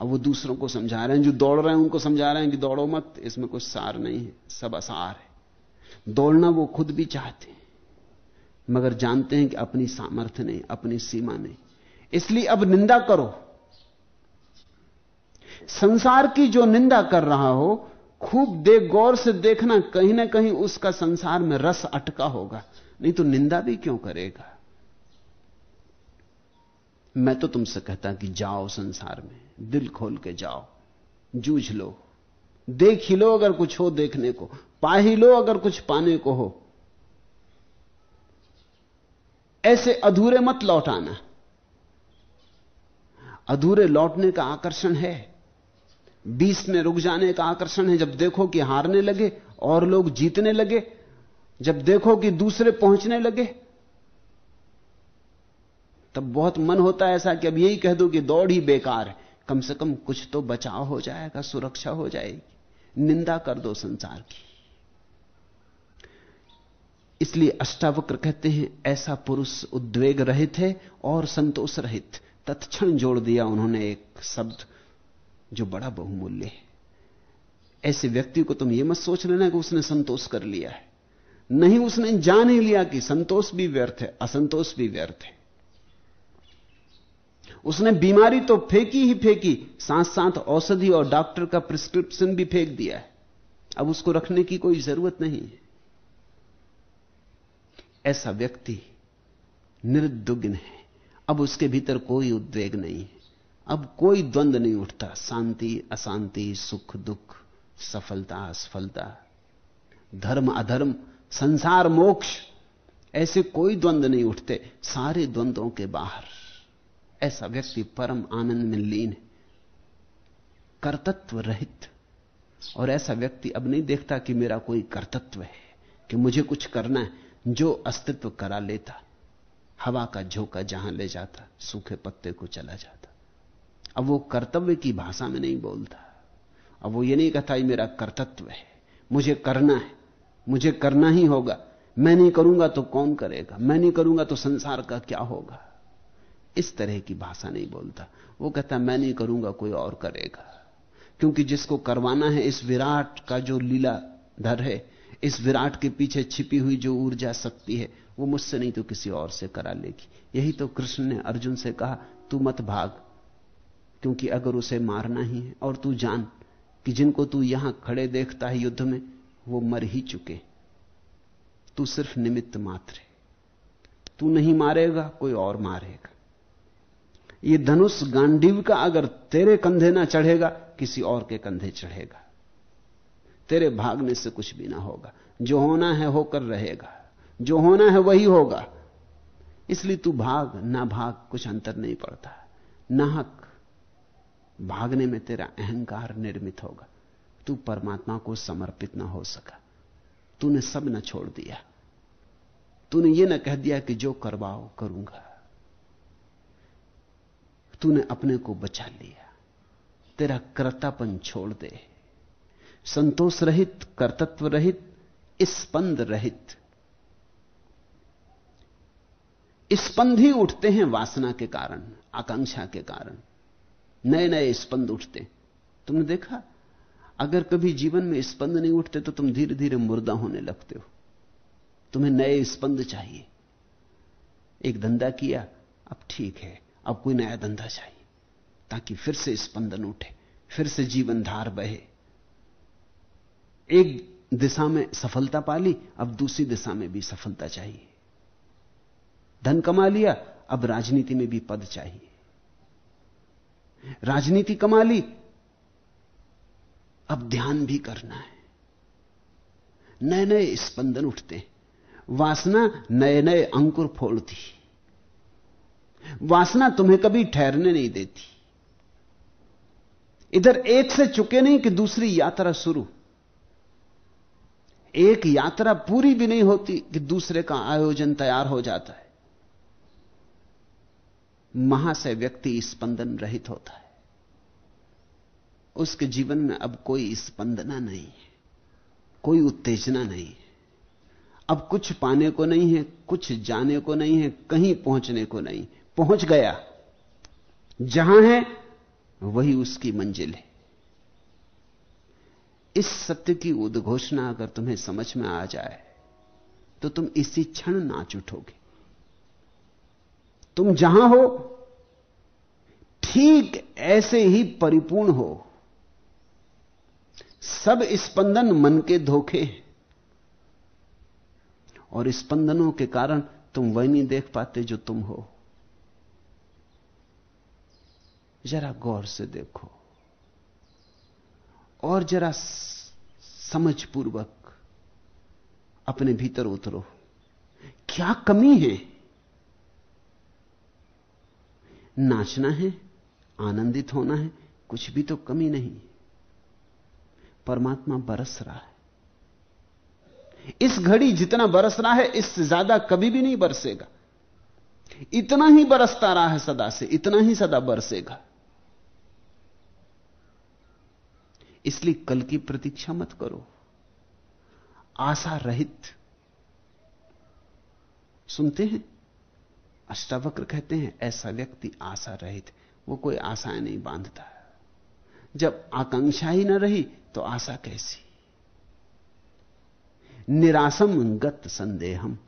अब वो दूसरों को समझा रहे हैं, जो दौड़ रहे हैं, उनको समझा रहे हैं कि दौड़ो मत, इसमें कुछ सार नहीं है, सब असार है। दौड़ना वो खुद भी चाहते हैं, मगर जानते हैं कि अपनी सामर्थ्य नहीं, अपनी सीमा नहीं। इसलिए अब निंदा करो। संसार की जो निंदा कर रहा हो, खूब देख, गौर से देखना, कहीं ना कहीं उसका संसार में रस अटका होगा। नहीं तो निंदा भी क्यों करेगा? मैं तो तुमसे कहता कि जाओ संसार में, दिल खोल के जाओ, जूझ लो, देख ही लो अगर कुछ हो देखने को, पा ही लो अगर कुछ पाने को हो। ऐसे अधूरे मत लौटाना अधूरे लौटने का आकर्षण है, बीस में रुक जाने का आकर्षण है, जब देखो कि हारने लगे और लोग जीतने लगे, जब देखो कि दूसरे पहुँचने लगे तब बहुत मन होता है ऐसा कि अब यही कह दो कि दौड़ ही बेकार है। कम से कम कुछ तो बचाव हो जाएगा, सुरक्षा हो जाएगी। निंदा कर दो संसार की। इसलिए अष्टावक्र कहते हैं, ऐसा पुरुष उद्वेग रहित है और संतोष रहित। तत्क्षण जोड़ दिया उन्होंने एक शब्द जो बड़ा बहुमूल्य है। ऐसे व्यक्ति को तुम यह मत सोच लेना कि उसने संतोष कर लिया है। नहीं, उसने जान ही लिया कि संतोष भी व्यर्थ है, असंतोष भी व्यर्थ है। उसने बीमारी तो फेंकी ही फेंकी साथ साथ औषधि और डॉक्टर का प्रिस्क्रिप्शन भी फेंक दिया है। अब उसको रखने की कोई ज़रूरत नहीं है। ऐसा व्यक्ति निर्दुग्न है। अब उसके भीतर कोई उद्वेग नहीं है। अब कोई द्वंद नहीं उठता। शांति, अशांति, सुख, दुख, सफलता, असफलता, धर्म, अधर्म, संसार, मोक्ष, ऐसे कोई द्वंद नहीं उठते। सारे द्वंद्वों के बाहर। ऐसा व्यक्ति परम आनंद में लीन है। कर्तत्व रहित और ऐसा व्यक्ति अब नहीं देखता कि मेरा कोई कर्तत्व है, कि मुझे कुछ करना है, जो अस्तित्व करा लेता। हवा का झोंका जहाँ ले जाता, सूखे पत्ते को चला जाता। अब वो कर्तव्य की भाषा में नहीं बोलता। अब वो ये नहीं कहता ये मेरा कर्तत्व है, मुझे करना है, मुझे करना ही होगा। मैं नहीं करूँगा तो कौन करेगा? मैं नहीं करूँगा तो संसार का क्या होगा? इस तरह की भाषा नहीं बोलता। वो कहता, मैं नहीं करूँगा, कोई और करेगा। क्योंकि जिसको करवाना है इस विराट का जो लीला धर है, इस विराट के पीछे छिपी हुई जो ऊर्जा शक्ति है, वो मुझसे नहीं तो किसी और से करा लेगी। यही तो कृष्ण ने अर्जुन से कहा, तू मत भाग, क्योंकि अगर उसे मारना ही है, और तू जान कि जिनको तू यहाँ खड़े देखता है युद्ध में, वो मर ही चुके तू सिर्फ़ निमित्त मात्र तू नहीं मारेगा, कोई और मारेगा। ये धनुष गांडीव का अगर तेरे कंधे ना चढ़ेगा, किसी और के कंधे चढ़ेगा। तेरे भागने से कुछ भी ना होगा। जो होना है होकर रहेगा। जो होना है वही होगा। इसलिए तू भाग, ना भाग, कुछ अंतर नहीं पड़ता। नाहक, भागने में तेरा अहंकार निर्मित होगा। तू परमात्मा को समर्पित ना हो सका। तूने सब न छोड़ दिया। तूने ये न कह दिया कि जो करवाओ, करूँगा। तूने अपने को बचा लिया। तेरा कर्तापन छोड़ दे। संतोष रहित, कर्तत्व रहित, स्पंद रहित। स्पंद ही उठते हैं वासना के कारण, आकांक्षा के कारण। नए नए स्पंद उठते तुमने देखा? अगर कभी जीवन में स्पंद नहीं उठते तो तुम धीरे धीरे मुर्दा होने लगते हो। तुम्हें नए स्पंद चाहिए। एक धंधा किया, अब ठीक है। अब कोई नया धंधा चाहिए, ताकि फिर से स्पंदन उठे, फिर से जीवन धार बहे। एक दिशा में सफलता पा ली अब दूसरी दिशा में भी सफलता चाहिए। धन कमा लिया, अब राजनीति में भी पद चाहिए। राजनीति कमा ली, अब ध्यान भी करना है। नए नए स्पंदन उठते हैं। वासना नए नए अंकुर फोड़ती वासना तुम्हें कभी ठहरने नहीं देती। इधर एक से चुके नहीं कि दूसरी यात्रा शुरू। एक यात्रा पूरी भी नहीं होती कि दूसरे का आयोजन तैयार हो जाता है। महाशय व्यक्ति स्पंदन रहित होता है। उसके जीवन में अब कोई स्पंदना नहीं है, कोई उत्तेजना नहीं है। अब कुछ पाने को नहीं है, कुछ जाने को नहीं है, कहीं पहुँचने को नहीं पहुँच गया। जहाँ है, वही उसकी मंजिल है। इस सत्य की उद्घोषणा अगर तुम्हें समझ में आ जाए तो तुम इसी क्षण नाच उठोगे। तुम जहाँ हो, ठीक ऐसे ही परिपूर्ण हो। सब स्पंदन मन के धोखे हैं। और स्पंदनों के कारण तुम वही नहीं देख पाते जो तुम हो। जरा गौर से देखो और जरा समझपूर्वक अपने भीतर उतरो। क्या कमी है? नाचना है, आनंदित होना है, कुछ भी तो कमी नहीं। परमात्मा बरस रहा है। इस घड़ी जितना बरस रहा है, इससे ज़्यादा कभी भी नहीं बरसेगा। इतना ही बरसता रहा है सदा से, इतना ही सदा बरसेगा। इसलिए कल की प्रतीक्षा मत करो। आशा रहित। सुनते हैं? अष्टावक्र कहते हैं, ऐसा व्यक्ति आशा रहित, वो कोई आशाएँ नहीं बांधता। जब आकांक्षा ही न रही तो आशा कैसी? निराशम गत संदेहम।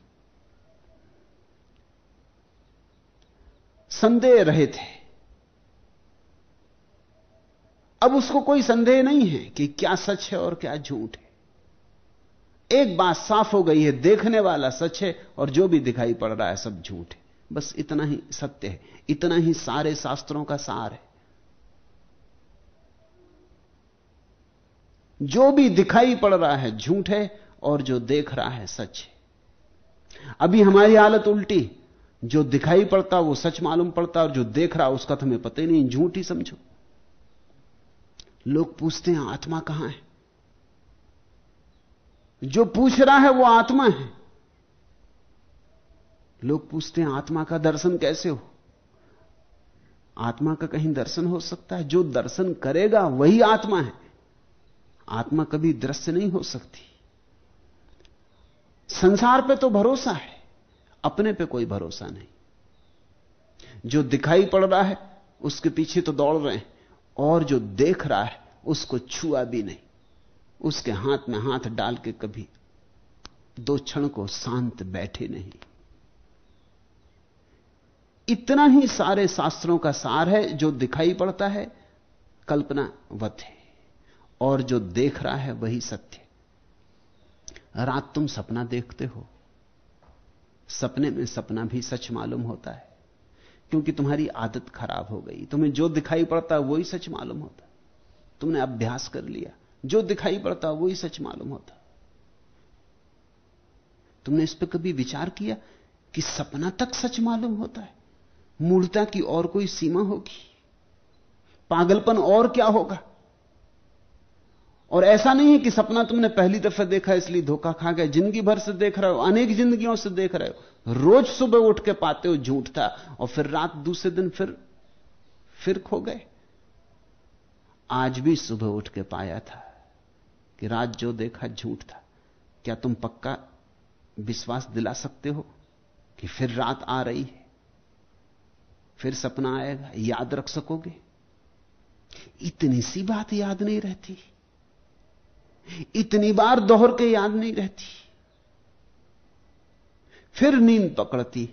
संदेह रहे थे अब उसको कोई संदेह नहीं है कि क्या सच है और क्या झूठ है। एक बात साफ़ हो गई है, देखने वाला सच है और जो भी दिखाई पड़ रहा है सब झूठ है। बस इतना ही सत्य है, इतना ही सारे शास्त्रों का सार है। जो भी दिखाई पड़ रहा है झूठ है और जो देख रहा है सच है। अभी हमारी हालत उल्टी, जो दिखाई पड़ता वो सच मालूम पड़ता और जो देख रहा उसका तो हमें पता ही नहीं, झूठ ही समझो। लोग पूछते हैं, आत्मा कहाँ है? जो पूछ रहा है, वो आत्मा है। लोग पूछते हैं, आत्मा का दर्शन कैसे हो? आत्मा का कहीं दर्शन हो सकता है? जो दर्शन करेगा, वही आत्मा है। आत्मा कभी दृश्य नहीं हो सकती। संसार पे तो भरोसा है, अपने पे कोई भरोसा नहीं। जो दिखाई पड़ रहा है, उसके पीछे तो दौड़ रहे हैं। और जो देख रहा है, उसको छुआ भी नहीं। उसके हाथ में हाथ डाल के कभी दो क्षण को शांत बैठे नहीं। इतना ही सारे शास्त्रों का सार है, जो दिखाई पड़ता है कल्पना वत है। और जो देख रहा है, वही सत्य रात तुम सपना देखते हो। सपने में सपना भी सच मालूम होता है। क्योंकि तुम्हारी आदत खराब हो गई। तुम्हें जो दिखाई पड़ता है वही सच मालूम होता। तुमने अभ्यास कर लिया। जो दिखाई पड़ता वही सच मालूम होता। तुमने इस पर कभी विचार किया कि सपना तक सच मालूम होता है? मूर्ता की और कोई सीमा होगी? पागलपन और क्या होगा? और ऐसा नहीं है कि सपना तुमने पहली दफ़ा देखा, इसलिए धोखा खा गया, ज़िंदगी भर से देख रहे हो, अनेक जिंदगियों से देख रहे हो। रोज सुबह उठ के पाते हो, झूठ था, और फिर रात दूसरे दिन फिर फिर खो गए। आज भी सुबह उठ के पाया था कि रात जो देखा झूठ था। क्या तुम पक्का विश्वास दिला सकते हो कि फिर रात आ रही है? फिर सपना आएगा, याद रख सकोगे? इतनी सी बात याद नहीं रहती। इतनी बार दोहर के याद नहीं रहती। फिर नींद पकड़ती,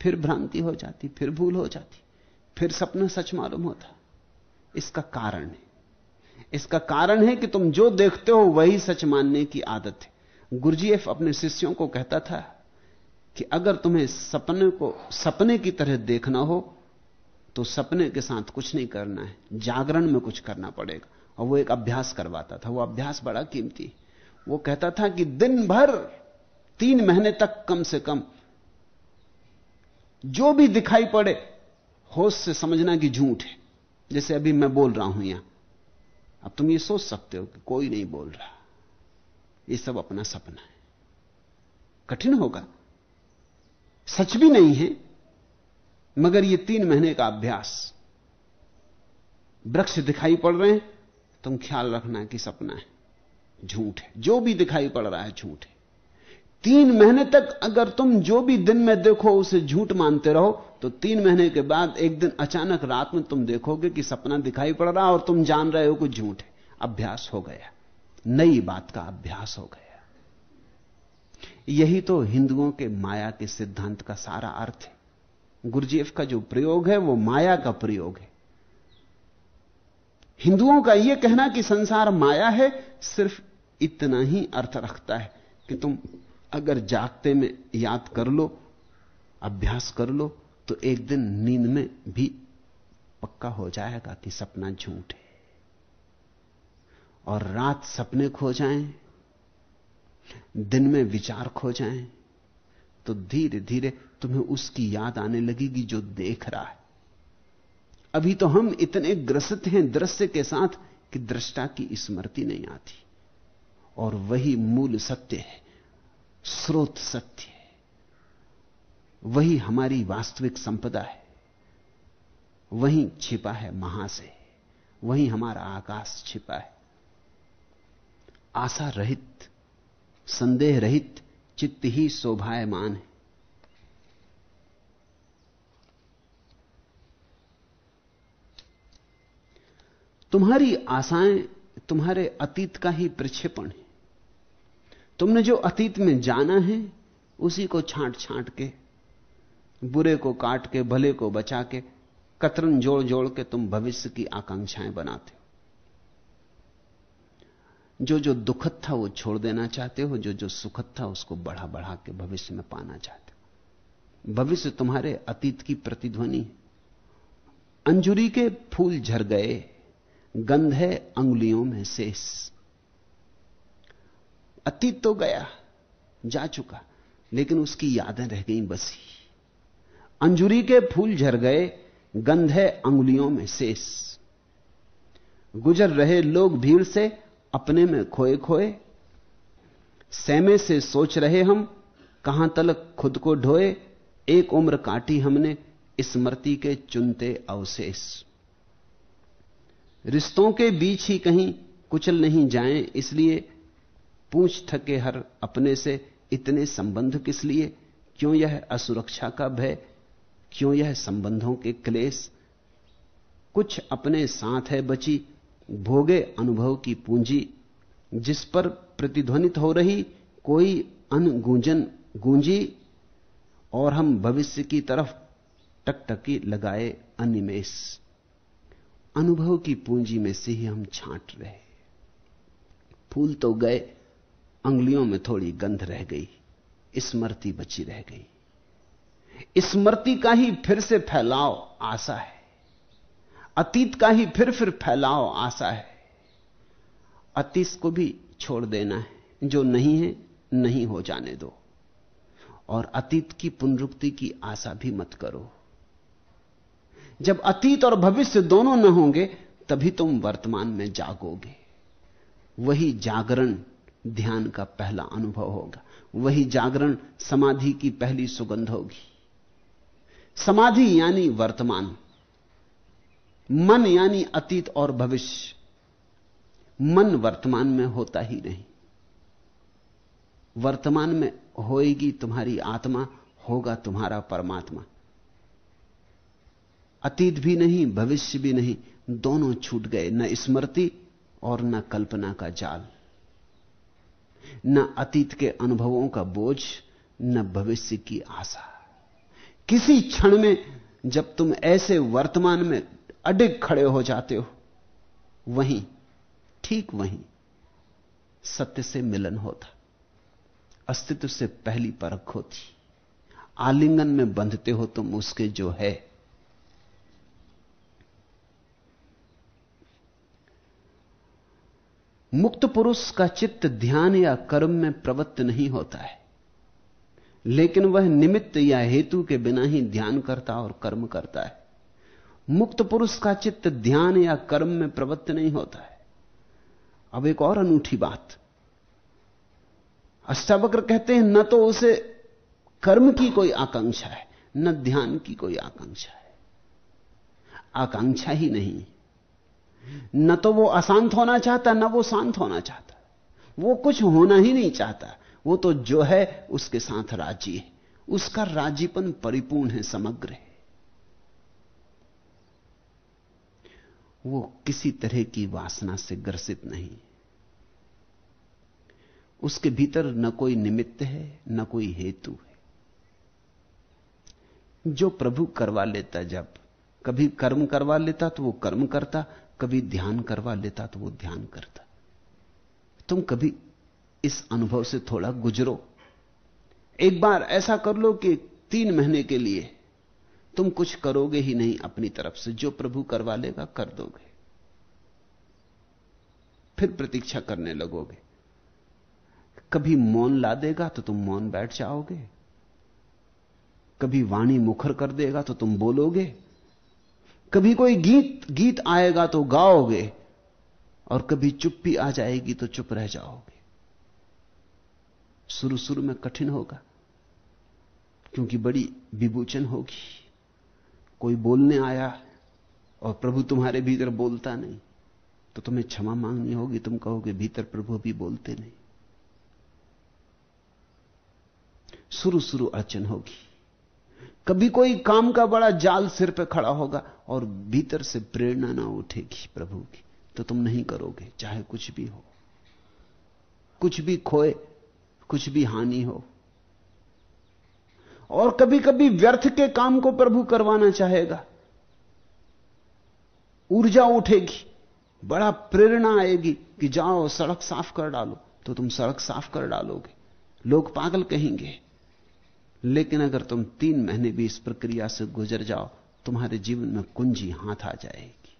फिर भ्रांति हो जाती, फिर भूल हो जाती, फिर सपना सच मालूम होता। इसका कारण है। इसका कारण है कि तुम जो देखते हो वही सच मानने की आदत है। गुरुजीएफ अपने शिष्यों को कहता था कि अगर तुम्हें सपने को, सपने की तरह देखना हो तो सपने के साथ कुछ नहीं करना है। जागरण में कुछ करना पड़ेगा। और वो एक अभ्यास करवाता था। वो अभ्यास बड़ा कीमती। वो कहता था कि दिन भर तीन महीने तक कम से कम जो भी दिखाई पड़े, होश से समझना कि झूठ है। जैसे अभी मैं बोल रहा हूँ यहाँ। अब तुम ये सोच सकते हो कि कोई नहीं बोल रहा। ये सब अपना सपना है। कठिन होगा। सच भी नहीं है, मगर ये तीन महीने का अभ्यास। वृक्ष दिखाई पड़ रहे हैं, तुम ख्याल रखना कि सपना है। झूठ है। जो भी दिखाई पड़ रहा है, झूठ है। तीन महीने तक अगर तुम जो भी दिन में देखो उसे झूठ मानते रहो तो तीन महीने के बाद एक दिन अचानक रात में तुम देखोगे कि सपना दिखाई पड़ रहा और तुम जान रहे हो कि झूठ है। अभ्यास हो गया। नई बात का अभ्यास हो गया। यही तो हिंदुओं के माया के सिद्धांत का सारा अर्थ है। गुरुजीएफ का जो प्रयोग है, वो माया का प्रयोग है। हिंदुओं का यह कहना कि संसार माया है, सिर्फ़ इतना ही अर्थ रखता है कि तुम अगर जागते में याद कर लो, अभ्यास कर लो तो एक दिन नींद में भी पक्का हो जाएगा कि सपना झूठ। है और रात सपने खो जाएँ, दिन में विचार खो जाएँ तो धीरे धीरे तुम्हें उसकी याद आने लगेगी जो देख रहा है। अभी तो हम इतने ग्रसित हैं दृश्य के साथ कि दृष्टा की स्मृति नहीं आती। और वही मूल सत्य है। स्रोत सत्य वही हमारी वास्तविक संपदा है। वहीं छिपा है महाशय वहीं हमारा आकाश छिपा है। आशा रहित, संदेह रहित, चित्त ही शोभायमान है। तुम्हारी आशाएँ तुम्हारे अतीत का ही प्रक्षेपण है। तुमने जो अतीत में जाना है, उसी को छांट छांट के, बुरे को काट के, भले को बचा के, कतरन जोड़ जोड़ के तुम भविष्य की आकांक्षाएँ बनाते हो। जो जो दुखद था वो छोड़ देना चाहते हो, जो जो सुखद था उसको बढ़ा बढ़ा के भविष्य में पाना चाहते हो। भविष्य तुम्हारे अतीत की प्रतिध्वनि अंजुरी के फूल झर गए, गंध है, अंगुलियों में शेष अतीत तो गया, जा चुका, लेकिन उसकी यादें रह गई बसी। अंजुरी के फूल झर गए, गंध है अंगुलियों में शेष। गुजर रहे लोग भीड़ से अपने में खोए खोए सहमे से सोच रहे हम, कहाँ तलक खुद को ढोए, एक उम्र काटी हमने स्मृति के चुनते अवशेष। रिश्तों के बीच ही कहीं कुचल नहीं जाएँ, इसलिए पूछ थके हर अपने से इतने संबंध किस लिए? क्यों यह असुरक्षा का भय? क्यों यह संबंधों के क्लेश? कुछ अपने साथ है बची भोगे अनुभव की पूंजी, जिस पर प्रतिध्वनित हो रही कोई अनगूंजन गूंजी, और हम भविष्य की तरफ़ टकटकी लगाए अनिमेश अनुभव की पूंजी में से ही हम छांट रहे। फूल तो गए अंगुलियों में थोड़ी गंध रह गई, स्मृति बची रह गई। स्मृति का ही फिर से फैलाव आशा है। अतीत का ही फिर फिर फैलाव आशा है। अतीत को भी छोड़ देना है। जो नहीं है, नहीं हो जाने दो। और अतीत की पुनरुक्ति की आशा भी मत करो। जब अतीत और भविष्य दोनों न होंगे, तभी तुम वर्तमान में जागोगे। वही जागरण ध्यान का पहला अनुभव होगा। वही जागरण समाधि की पहली सुगंध होगी। समाधि यानी वर्तमान, मन यानी अतीत और भविष्य। मन वर्तमान में होता ही नहीं। वर्तमान में होएगी तुम्हारी आत्मा, होगा तुम्हारा परमात्मा। अतीत भी नहीं, भविष्य भी नहीं, दोनों छूट गए, न स्मृति और न कल्पना का जाल। न अतीत के अनुभवों का बोझ, न भविष्य की आशा। किसी क्षण में जब तुम ऐसे वर्तमान में अडिग खड़े हो जाते हो, वहीं, ठीक वहीं, सत्य से मिलन होता। अस्तित्व से पहली परख होती। आलिंगन में बंधते हो तुम उसके जो है। मुक्त पुरुष का चित्त ध्यान या कर्म में प्रवृत्त नहीं होता है। लेकिन वह निमित्त या हेतु के बिना ही ध्यान करता और कर्म करता है। मुक्त पुरुष का चित्त ध्यान या कर्म में प्रवृत्त नहीं होता है। अब एक और अनूठी बात। अष्टावक्र कहते हैं, न तो उसे कर्म की कोई आकांक्षा है, न ध्यान की कोई आकांक्षा है। आकांक्षा ही नहीं। न तो वो अशांत होना चाहता, न वो शांत होना चाहता। वो कुछ होना ही नहीं चाहता। वो तो जो है, उसके साथ राज़ी है। उसका राजीपन परिपूर्ण है, समग्र है। वो किसी तरह की वासना से ग्रसित नहीं। उसके भीतर न कोई निमित्त है, न कोई हेतु है। जो प्रभु करवा लेता, जब कभी कर्म करवा लेता तो वो कर्म करता कभी ध्यान करवा लेता तो वो ध्यान करता। तुम कभी इस अनुभव से थोड़ा गुजरो। एक बार ऐसा कर लो कि तीन महीने के लिए तुम कुछ करोगे ही नहीं अपनी तरफ़ से। जो प्रभु करवा लेगा, कर दोगे। फिर प्रतीक्षा करने लगोगे। कभी मौन ला देगा तो तुम मौन बैठ जाओगे। कभी वाणी मुखर कर देगा तो तुम बोलोगे। कभी कोई गीत गीत आएगा तो गाओगे और कभी चुप्पी आ जाएगी तो चुप रह जाओगे। शुरू शुरू में कठिन होगा, क्योंकि बड़ी विभूचन होगी। कोई बोलने आया और प्रभु तुम्हारे भीतर बोलता नहीं तो तुम्हें क्षमा मांगनी होगी। तुम कहोगे, भीतर प्रभु भी बोलते नहीं। शुरू शुरू अड़चन होगी। कभी कोई काम का बड़ा जाल सिर पे खड़ा होगा और भीतर से प्रेरणा ना उठेगी प्रभु की। तो तुम नहीं करोगे, चाहे कुछ भी हो। कुछ भी खोए, कुछ भी हानि हो। और कभी कभी व्यर्थ के काम को प्रभु करवाना चाहेगा। ऊर्जा उठेगी, बड़ा प्रेरणा आएगी कि जाओ, सड़क साफ़ कर डालो। तो तुम सड़क साफ़ कर डालोगे। लोग पागल कहेंगे लेकिन अगर तुम तीन महीने भी इस प्रक्रिया से गुजर जाओ, तुम्हारे जीवन में कुंजी हाथ आ जाएगी।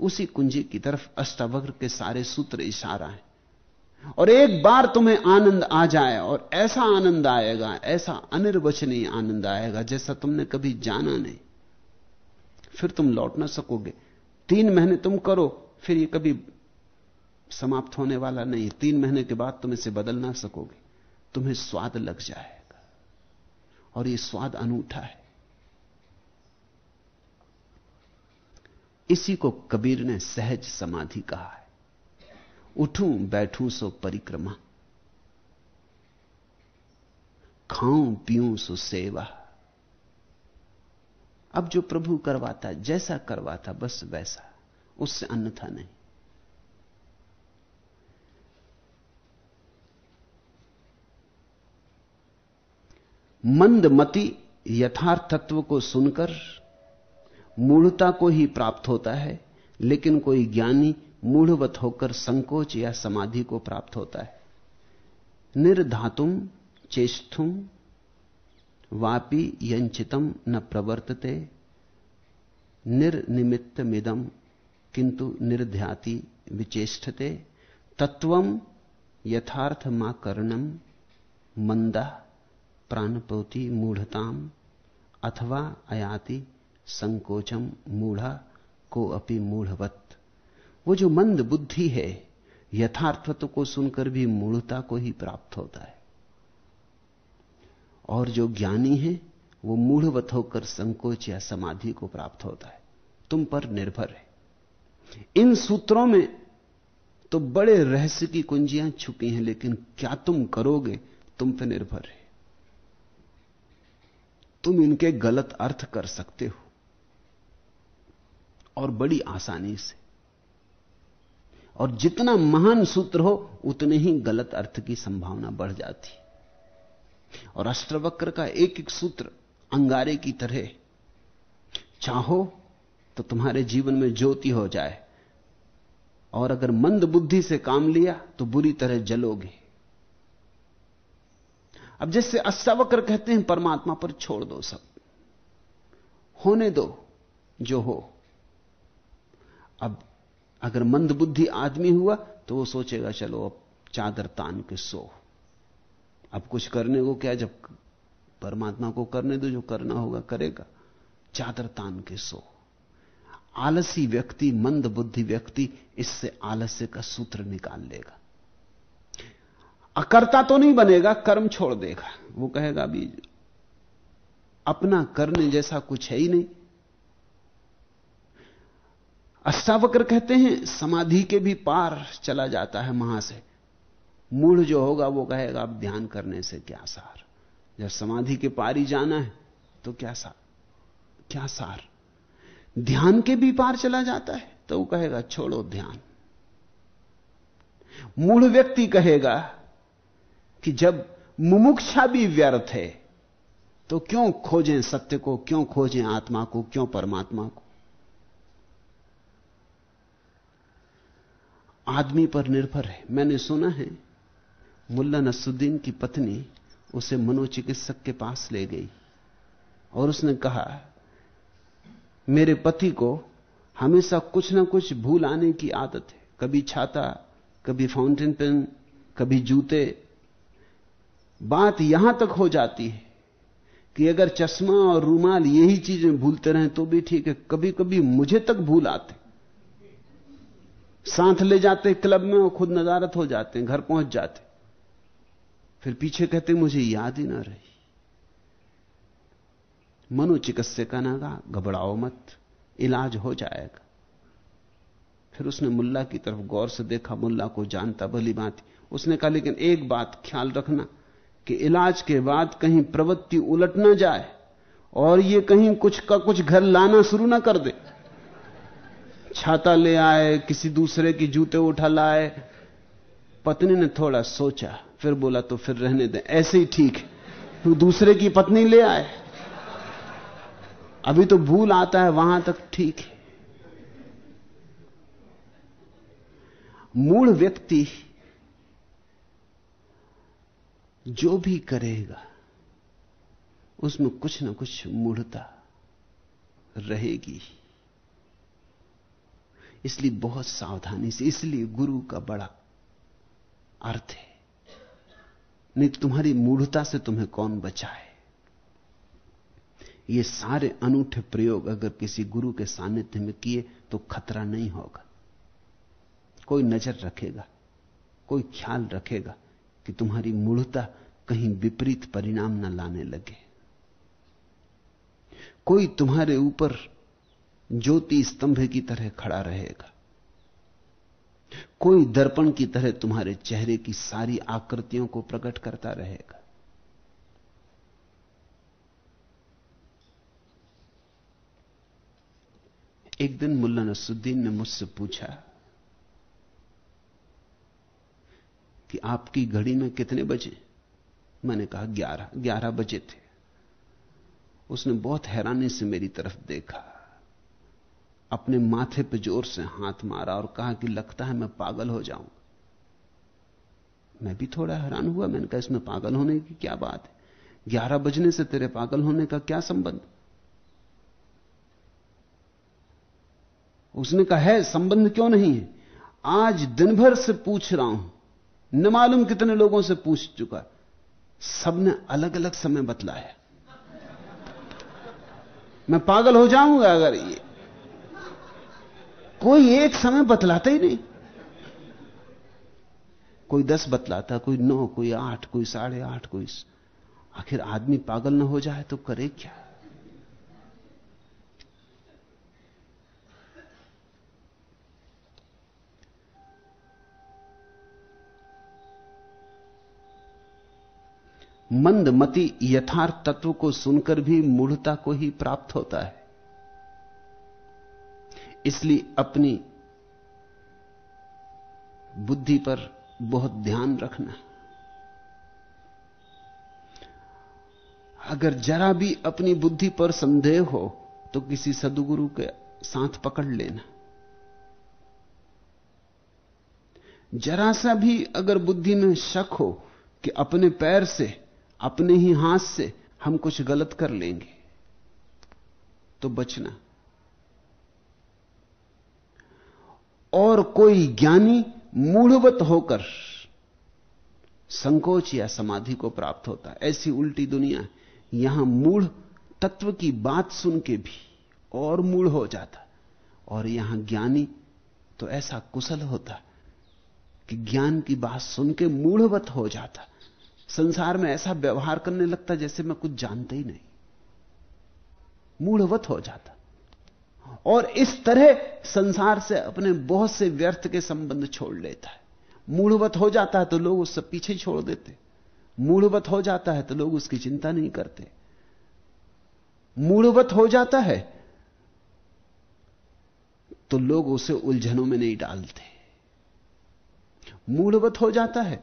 उसी कुंजी की तरफ़ अष्टावक्र के सारे सूत्र इशारा है। और एक बार तुम्हें आनंद आ जाए और ऐसा आनंद आएगा, ऐसा अनिर्वचनीय आनंद आएगा जैसा तुमने कभी जाना नहीं। फिर तुम लौट ना सकोगे। तीन महीने तुम करो, फिर ये कभी समाप्त होने वाला नहीं। तीन महीने के बाद तुम इसे बदल ना सकोगे। तुम्हें स्वाद लग जाएगा और ये स्वाद अनूठा है। इसी को कबीर ने सहज समाधि कहा है। उठूं, बैठूं सो परिक्रमा। खाऊं, पीऊं सो सेवा। अब जो प्रभु करवाता, जैसा करवाता, बस वैसा, उससे अन्यथा नहीं। मंदमति यथार्थ तत्व को सुनकर मूढ़ता को ही प्राप्त होता है, लेकिन कोई ज्ञानी मूढ़वत होकर संकोच या समाधि को प्राप्त होता है। निर्धातुम चेष्टुम वापी यंचितम न प्रवर्तते निर्निमित्त मिदम किंतु निर्ध्याति विचेष्टते तत्वम यथार्थ मा कर्णम मंदा प्राणपोति मूढ़ताम अथवा अयाति संकोचम मूढ़ा को अपि मूढ़वत। वो जो मंद बुद्धि है, यथार्थत्व को सुनकर भी मूढ़ता को ही प्राप्त होता है। और जो ज्ञानी है, वो मूढ़वत होकर संकोच या समाधि को प्राप्त होता है। तुम पर निर्भर है। इन सूत्रों में तो बड़े रहस्य की कुंजियाँ छुपी हैं, लेकिन क्या तुम करोगे, तुम पर निर्भर है। तुम इनके गलत अर्थ कर सकते हो। और बड़ी आसानी से। और जितना महान सूत्र हो, उतने ही गलत अर्थ की संभावना बढ़ जाती। और अष्टवक्र का एक एक सूत्र अंगारे की तरह, चाहो तो तुम्हारे जीवन में ज्योति हो जाए। और अगर मंद बुद्धि से काम लिया तो बुरी तरह जलोगे। अब जैसे अष्टावक्र कहते हैं, परमात्मा पर छोड़ दो सब। होने दो, जो हो। अब अगर मंद बुद्धि आदमी हुआ तो वो सोचेगा, चलो, अब चादर तान के सो। अब कुछ करने को क्या, जब परमात्मा को करने दो, जो करना होगा, करेगा। चादर तान के सो। आलसी व्यक्ति मंद बुद्धि व्यक्ति, इससे आलस्य का सूत्र निकाल लेगा। अकर्ता तो नहीं बनेगा, कर्म छोड़ देगा। वो कहेगा, अभी अपना करने जैसा कुछ है ही नहीं। अष्टावक्र कहते हैं, समाधि के भी पार चला जाता है वहाँ से। मूढ़ जो होगा, वो कहेगा, अब ध्यान करने से क्या सार? जब समाधि के पार ही जाना है तो क्या सार? क्या सार? ध्यान के भी पार चला जाता है तो वो कहेगा, छोड़ो ध्यान। मूढ़ व्यक्ति कहेगा कि जब मुमुक्षा भी व्यर्थ है तो क्यों खोजें सत्य को, क्यों खोजें आत्मा को, क्यों परमात्मा को? आदमी पर निर्भर है। मैंने सुना है, मुल्ला नसुद्दीन की पत्नी उसे मनोचिकित्सक के पास ले गई और उसने कहा, मेरे पति को हमेशा कुछ ना कुछ भूल आने की आदत है। कभी छाता, कभी फाउंटेन पेन, कभी जूते बात यहाँ तक हो जाती है कि अगर चश्मा और रूमाल यही चीज़ें भूलते रहें तो भी ठीक है कभी कभी मुझे तक भूल आते। साथ ले जाते क्लब में और खुद नजारत हो जाते हैं घर पहुँच जाते। फिर पीछे कहते, मुझे याद ही ना रही। मनोचिकित्सक का ना घबराओ मत, इलाज हो जाएगा। फिर उसने मुल्ला की तरफ़ गौर से देखा, मुल्ला को जानता, भली बात। उसने कहा, लेकिन एक बात ख्याल रखना कि इलाज के बाद कहीं प्रवृत्ति उलट ना जाए और ये कहीं कुछ का कुछ घर लाना शुरू ना कर दे। छाता ले आए, किसी दूसरे की जूते उठा लाए। पत्नी ने थोड़ा सोचा, फिर बोला तो फिर रहने दें। ऐसे ही ठीक है। तो दूसरे की पत्नी ले आए। अभी तो भूल आता है, वहाँ तक ठीक है। मूल व्यक्ति जो भी करेगा, उसमें कुछ ना कुछ मूढ़ता रहेगी। इसलिए बहुत सावधानी से, इसलिए गुरु का बड़ा अर्थ है। नहीं तो तुम्हारी मूढ़ता से तुम्हें कौन बचाए? ये सारे अनूठे प्रयोग अगर किसी गुरु के सानिध्य में किए तो खतरा नहीं होगा। कोई नज़र रखेगा, कोई ख्याल रखेगा कि तुम्हारी मूढ़ता कहीं विपरीत परिणाम न लाने लगे। कोई तुम्हारे ऊपर ज्योति स्तंभ की तरह खड़ा रहेगा। कोई दर्पण की तरह तुम्हारे चेहरे की सारी आकृतियों को प्रकट करता रहेगा। एक दिन मुल्ला नसुद्दीन ने मुझसे पूछा कि आपकी घड़ी में कितने बजे? मैंने कहा, ग्यारह ग्यारह बजे थे। उसने बहुत हैरानी से मेरी तरफ़ देखा। अपने माथे पर ज़ोर से हाथ मारा और कहा कि, लगता है मैं पागल हो जाऊँ। मैं भी थोड़ा हैरान हुआ। मैंने कहा, इसमें पागल होने की क्या बात है? ग्यारह बजने से तेरे पागल होने का क्या संबंध? उसने कहा, है, संबंध क्यों नहीं है? आज दिन भर से पूछ रहा हूँ। न मालूम कितने लोगों से पूछ चुका। सबने अलग अलग समय बतलाया। मैं पागल हो जाऊँगा अगर ये कोई एक समय बतलाता ही नहीं। कोई दस बतलाता, कोई नौ, कोई आठ, कोई साढ़े आठ, कोई आखिर आदमी पागल ना हो जाए तो करे क्या? मंदमति यथार्थ तत्व को सुनकर भी मूढ़ता को ही प्राप्त होता है। इसलिए अपनी बुद्धि पर बहुत ध्यान रखना। अगर जरा भी अपनी बुद्धि पर संदेह हो तो किसी सदगुरु के साथ पकड़ लेना। जरा सा भी अगर बुद्धि में शक हो कि अपने पैर से अपने ही हाथ से हम कुछ गलत कर लेंगे। तो बचना। और कोई ज्ञानी मूढ़वत होकर संकोच या समाधि को प्राप्त होता है। ऐसी उल्टी दुनिया, यहाँ मूढ़ तत्व की बात सुन के भी और मूढ़ हो जाता। और यहाँ ज्ञानी तो ऐसा कुशल होता कि ज्ञान की बात सुन के मूढ़वत हो जाता। संसार में ऐसा व्यवहार करने लगता जैसे मैं कुछ जानता ही नहीं। मूढ़वत हो जाता। और इस तरह संसार से अपने बहुत से व्यर्थ के संबंध छोड़ लेता है। मूढ़वत हो जाता है तो लोग उससे पीछे छोड़ देते। मूढ़वत हो जाता है तो लोग उसकी चिंता नहीं करते। मूढ़वत हो जाता है तो लोग उसे उलझनों में नहीं डालते। मूढ़वत हो जाता है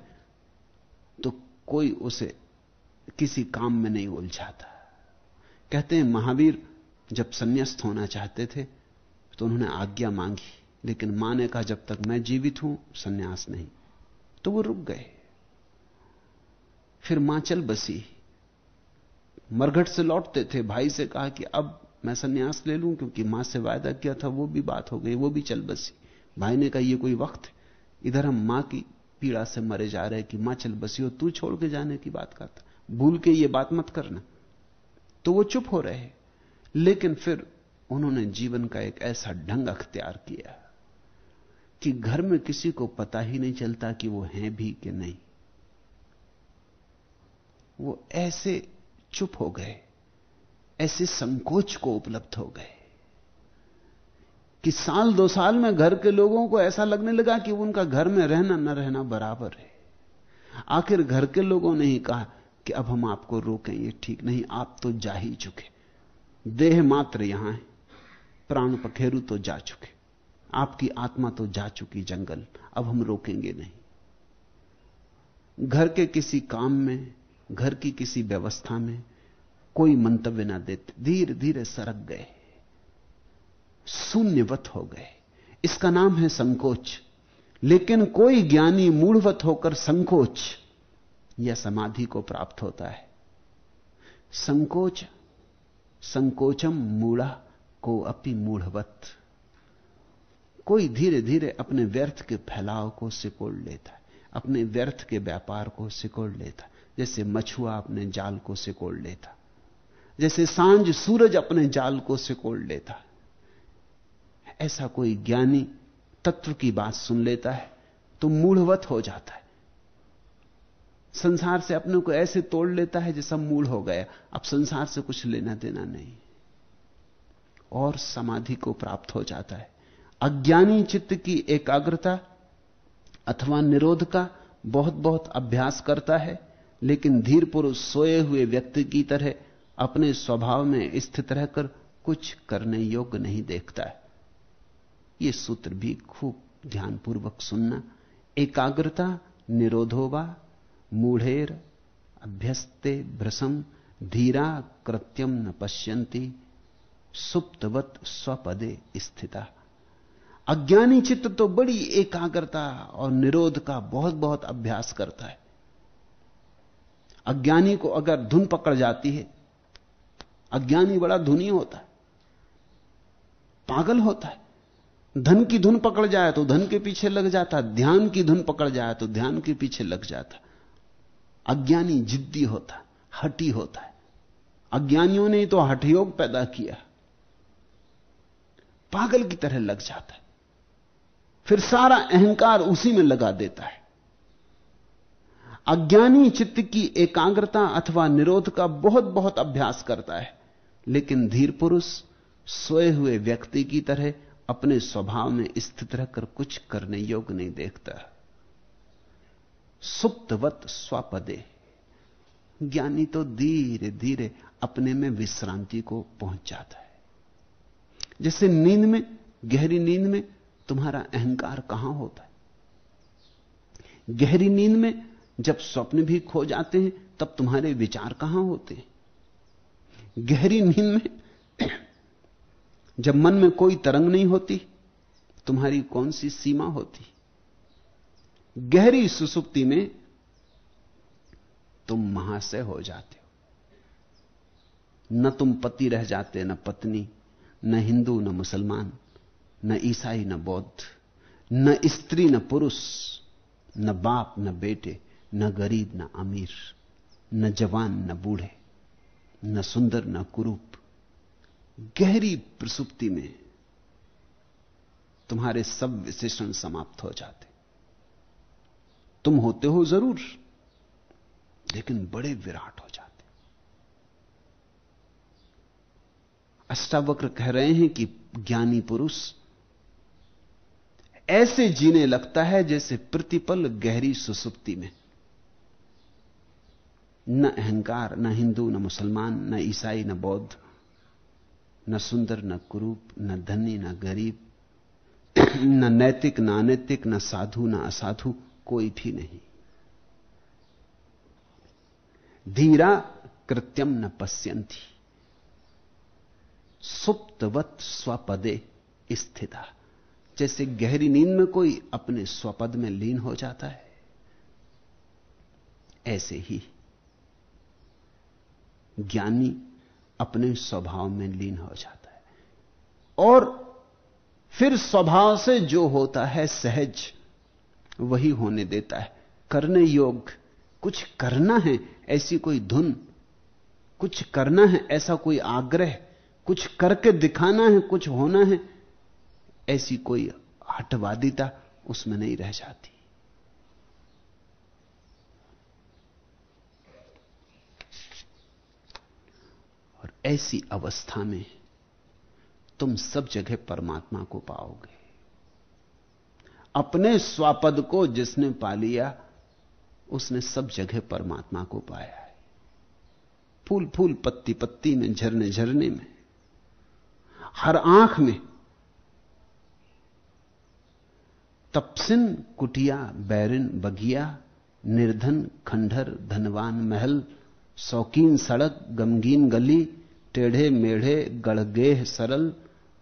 तो कोई उसे किसी काम में नहीं उलझाता। कहते हैं, महावीर जब संन्यास्त होना चाहते थे तो उन्होंने आज्ञा मांगी, लेकिन माँ ने कहा, जब तक मैं जीवित हूँ, संन्यास नहीं। तो वो रुक गए। फिर माँ चल बसी। मरघट से लौटते थे। भाई से कहा कि अब मैं सन्यास ले लूँ, क्योंकि माँ से वायदा किया था, वो भी बात हो गई, वो भी चल बसी। भाई ने कहा, ये कोई वक्त इधर हम माँ की पीड़ा से मरे जा रहे कि, माँ, चल बसी हो तू छोड़ के जाने की बात करता भूल के ये बात मत करना। तो वो चुप हो रहे लेकिन फिर उन्होंने जीवन का एक ऐसा ढंग अख्तियार किया कि घर में किसी को पता ही नहीं चलता कि वो हैं भी कि नहीं। वो ऐसे चुप हो गए, ऐसे संकोच को उपलब्ध हो गए। कि साल दो साल में घर के लोगों को ऐसा लगने लगा कि उनका घर में रहना न रहना बराबर है। आखिर घर के लोगों ने ही कहा कि अब हम आपको रोकें, ये ठीक नहीं, आप तो जा ही चुके। देह मात्र यहाँ है, प्राण पखेरु तो जा चुके। आपकी आत्मा तो जा चुकी जंगल, अब हम रोकेंगे नहीं। घर के किसी काम में, घर की किसी व्यवस्था में कोई मंतव्य ना देते धीरे धीरे सरक गए। शून्यवत हो गए। इसका नाम है संकोच। लेकिन कोई ज्ञानी मूढ़वत होकर संकोच या समाधि को प्राप्त होता है। संकोच, संकोचम मूढ़ा को अपनी मूढ़वत। कोई धीरे धीरे अपने व्यर्थ के फैलाव को सिकोड़ लेता है, अपने व्यर्थ के व्यापार को सिकोड़ लेता जैसे मछुआ अपने जाल को सिकोड़ लेता जैसे साँझ सूरज अपने जाल को सिकोड़ लेता ऐसा कोई ज्ञानी तत्व की बात सुन लेता है तो मूढ़वत हो जाता है। संसार से अपने को ऐसे तोड़ लेता है जैसा मूढ़ हो गया। अब संसार से कुछ लेना देना नहीं। और समाधि को प्राप्त हो जाता है। अज्ञानी चित्त की एकाग्रता अथवा निरोध का बहुत बहुत अभ्यास करता है, लेकिन धीर पुरुष सोए हुए व्यक्ति की तरह अपने स्वभाव में स्थित रहकर कुछ करने योग्य नहीं देखता है। यह सूत्र भी खूब ध्यानपूर्वक सुनना। एकाग्रता निरोधोवा मूढ़ेर, अभ्यस्ते, भ्रसम, धीरा, कृत्यम न पश्यंती सुप्तवत स्वपदे स्थिता। अज्ञानी चित्त तो बड़ी एकाग्रता और निरोध का बहुत बहुत अभ्यास करता है। अज्ञानी को अगर धुन पकड़ जाती है, अज्ञानी बड़ा धुनी होता है, पागल होता है। धन की धुन पकड़ जाए तो धन के पीछे लग जाता, ध्यान की धुन पकड़ जाए तो ध्यान के पीछे लग जाता। अज्ञानी जिद्दी होता, हटी होता है। अज्ञानियों ने तो हठयोग पैदा किया। पागल की तरह लग जाता है। फिर सारा अहंकार उसी में लगा देता है। अज्ञानी चित्त की एकाग्रता अथवा निरोध का बहुत बहुत अभ्यास करता है। लेकिन धीर पुरुष, सोए हुए व्यक्ति की तरह अपने स्वभाव में स्थित रहकर कुछ करने योग्य नहीं देखता। सुप्तवत स्वपदे। ज्ञानी तो धीरे धीरे अपने में विश्रांति को पहुँच जाता है। जैसे नींद में, गहरी नींद में तुम्हारा अहंकार कहाँ होता है? गहरी नींद में जब स्वप्न भी खो जाते हैं, तब तुम्हारे विचार कहाँ होते हैं? गहरी नींद में जब मन में कोई तरंग नहीं होती, तुम्हारी कौन सी सीमा होती? गहरी सुसुप्ति में तुम महाशय हो जाते हो। न तुम पति रह जाते, न पत्नी, न हिंदू, न मुसलमान, न ईसाई, न बौद्ध, न स्त्री, न पुरुष, न बाप, न बेटे, न गरीब, न अमीर, न जवान, न बूढ़े, न सुंदर, न कुरूप गहरी प्रसुप्ति में तुम्हारे सब विशेषण समाप्त हो जाते। तुम होते हो ज़रूर, लेकिन बड़े विराट हो जाते। अष्टावक्र कह रहे हैं कि ज्ञानी पुरुष ऐसे जीने लगता है जैसे प्रतिपल गहरी सुसुप्ति में। न अहंकार, न हिंदू, न मुसलमान, न ईसाई, न बौद्ध न सुंदर, न कुरूप, न धनी, न गरीब, न नैतिक, न अनैतिक, न साधु, न असाधु, कोई भी नहीं। धीरा कृत्यम न पश्यंती सुप्तवत स्वपदे स्थिता। जैसे गहरी नींद में कोई अपने स्वपद में लीन हो जाता है, ऐसे ही ज्ञानी अपने स्वभाव में लीन हो जाता है। और फिर स्वभाव से जो होता है सहज, वही होने देता है। करने योग कुछ करना है, ऐसी कोई धुन, कुछ करना है, ऐसा कोई आग्रह, कुछ करके दिखाना है, कुछ होना है, ऐसी कोई हटवादिता उसमें नहीं रह जाती। और ऐसी अवस्था में तुम सब जगह परमात्मा को पाओगे। अपने स्वापद को जिसने पा लिया, उसने सब जगह परमात्मा को पाया है। फूल फूल पत्ती पत्ती में झरने झरने में, हर आँख में तपसिन, कुटिया, बैरिन, बगिया, निर्धन खंडर धनवान, महल शौकीन सड़क, गमगीन गली, टेढ़े मेढ़े गड़गेह सरल,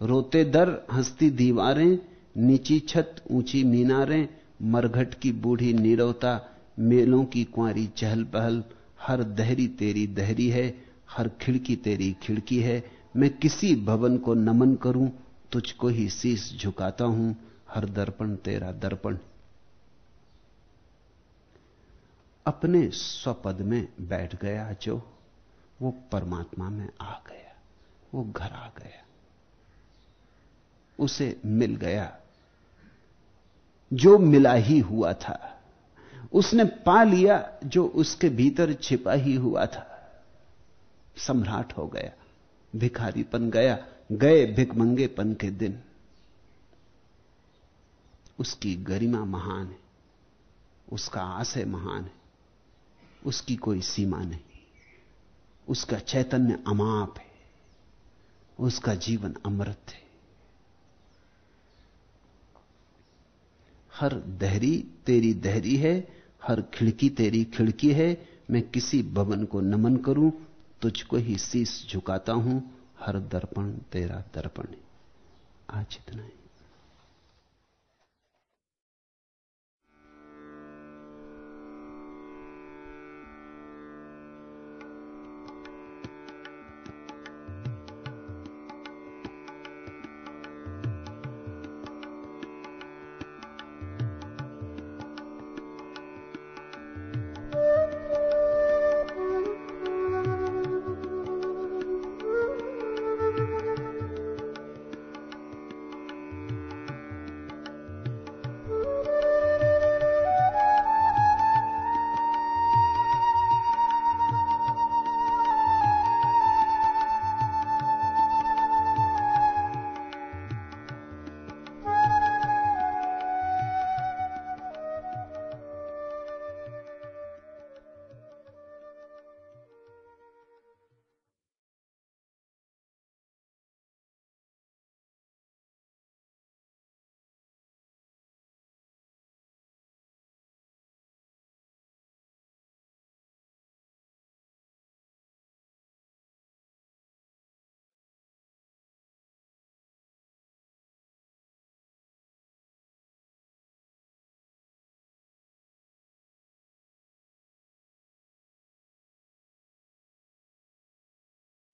रोते दर, हंसती दीवारें, नीची छत, ऊँची मीनारें, मरघट की बूढ़ी नीरवता, मेलों की कुंवारी चहल पहल, हर दहरी तेरी दहरी है, हर खिड़की तेरी खिड़की है, मैं किसी भवन को नमन करूँ, तुझको ही शीश झुकाता हूँ, हर दर्पण तेरा दर्पण अपने स्वपद में बैठ गया जो वो परमात्मा में आ गया, वो घर आ गया, उसे मिल गया। जो मिला ही हुआ था, उसने पा लिया, जो उसके भीतर छिपा ही हुआ था, सम्राट हो गया भिखारीपन गया, गए भिकमंगेपन के दिन। उसकी गरिमा महान है, उसका आशय महान है। उसकी कोई सीमा नहीं। उसका चैतन्य अमाप है। उसका जीवन अमृत है। हर दहरी तेरी दहरी है, हर खिड़की तेरी खिड़की है। मैं किसी भवन को नमन करूँ, तुझको ही शीश झुकाता हूँ। हर दर्पण तेरा दर्पण है। आज इतना ही।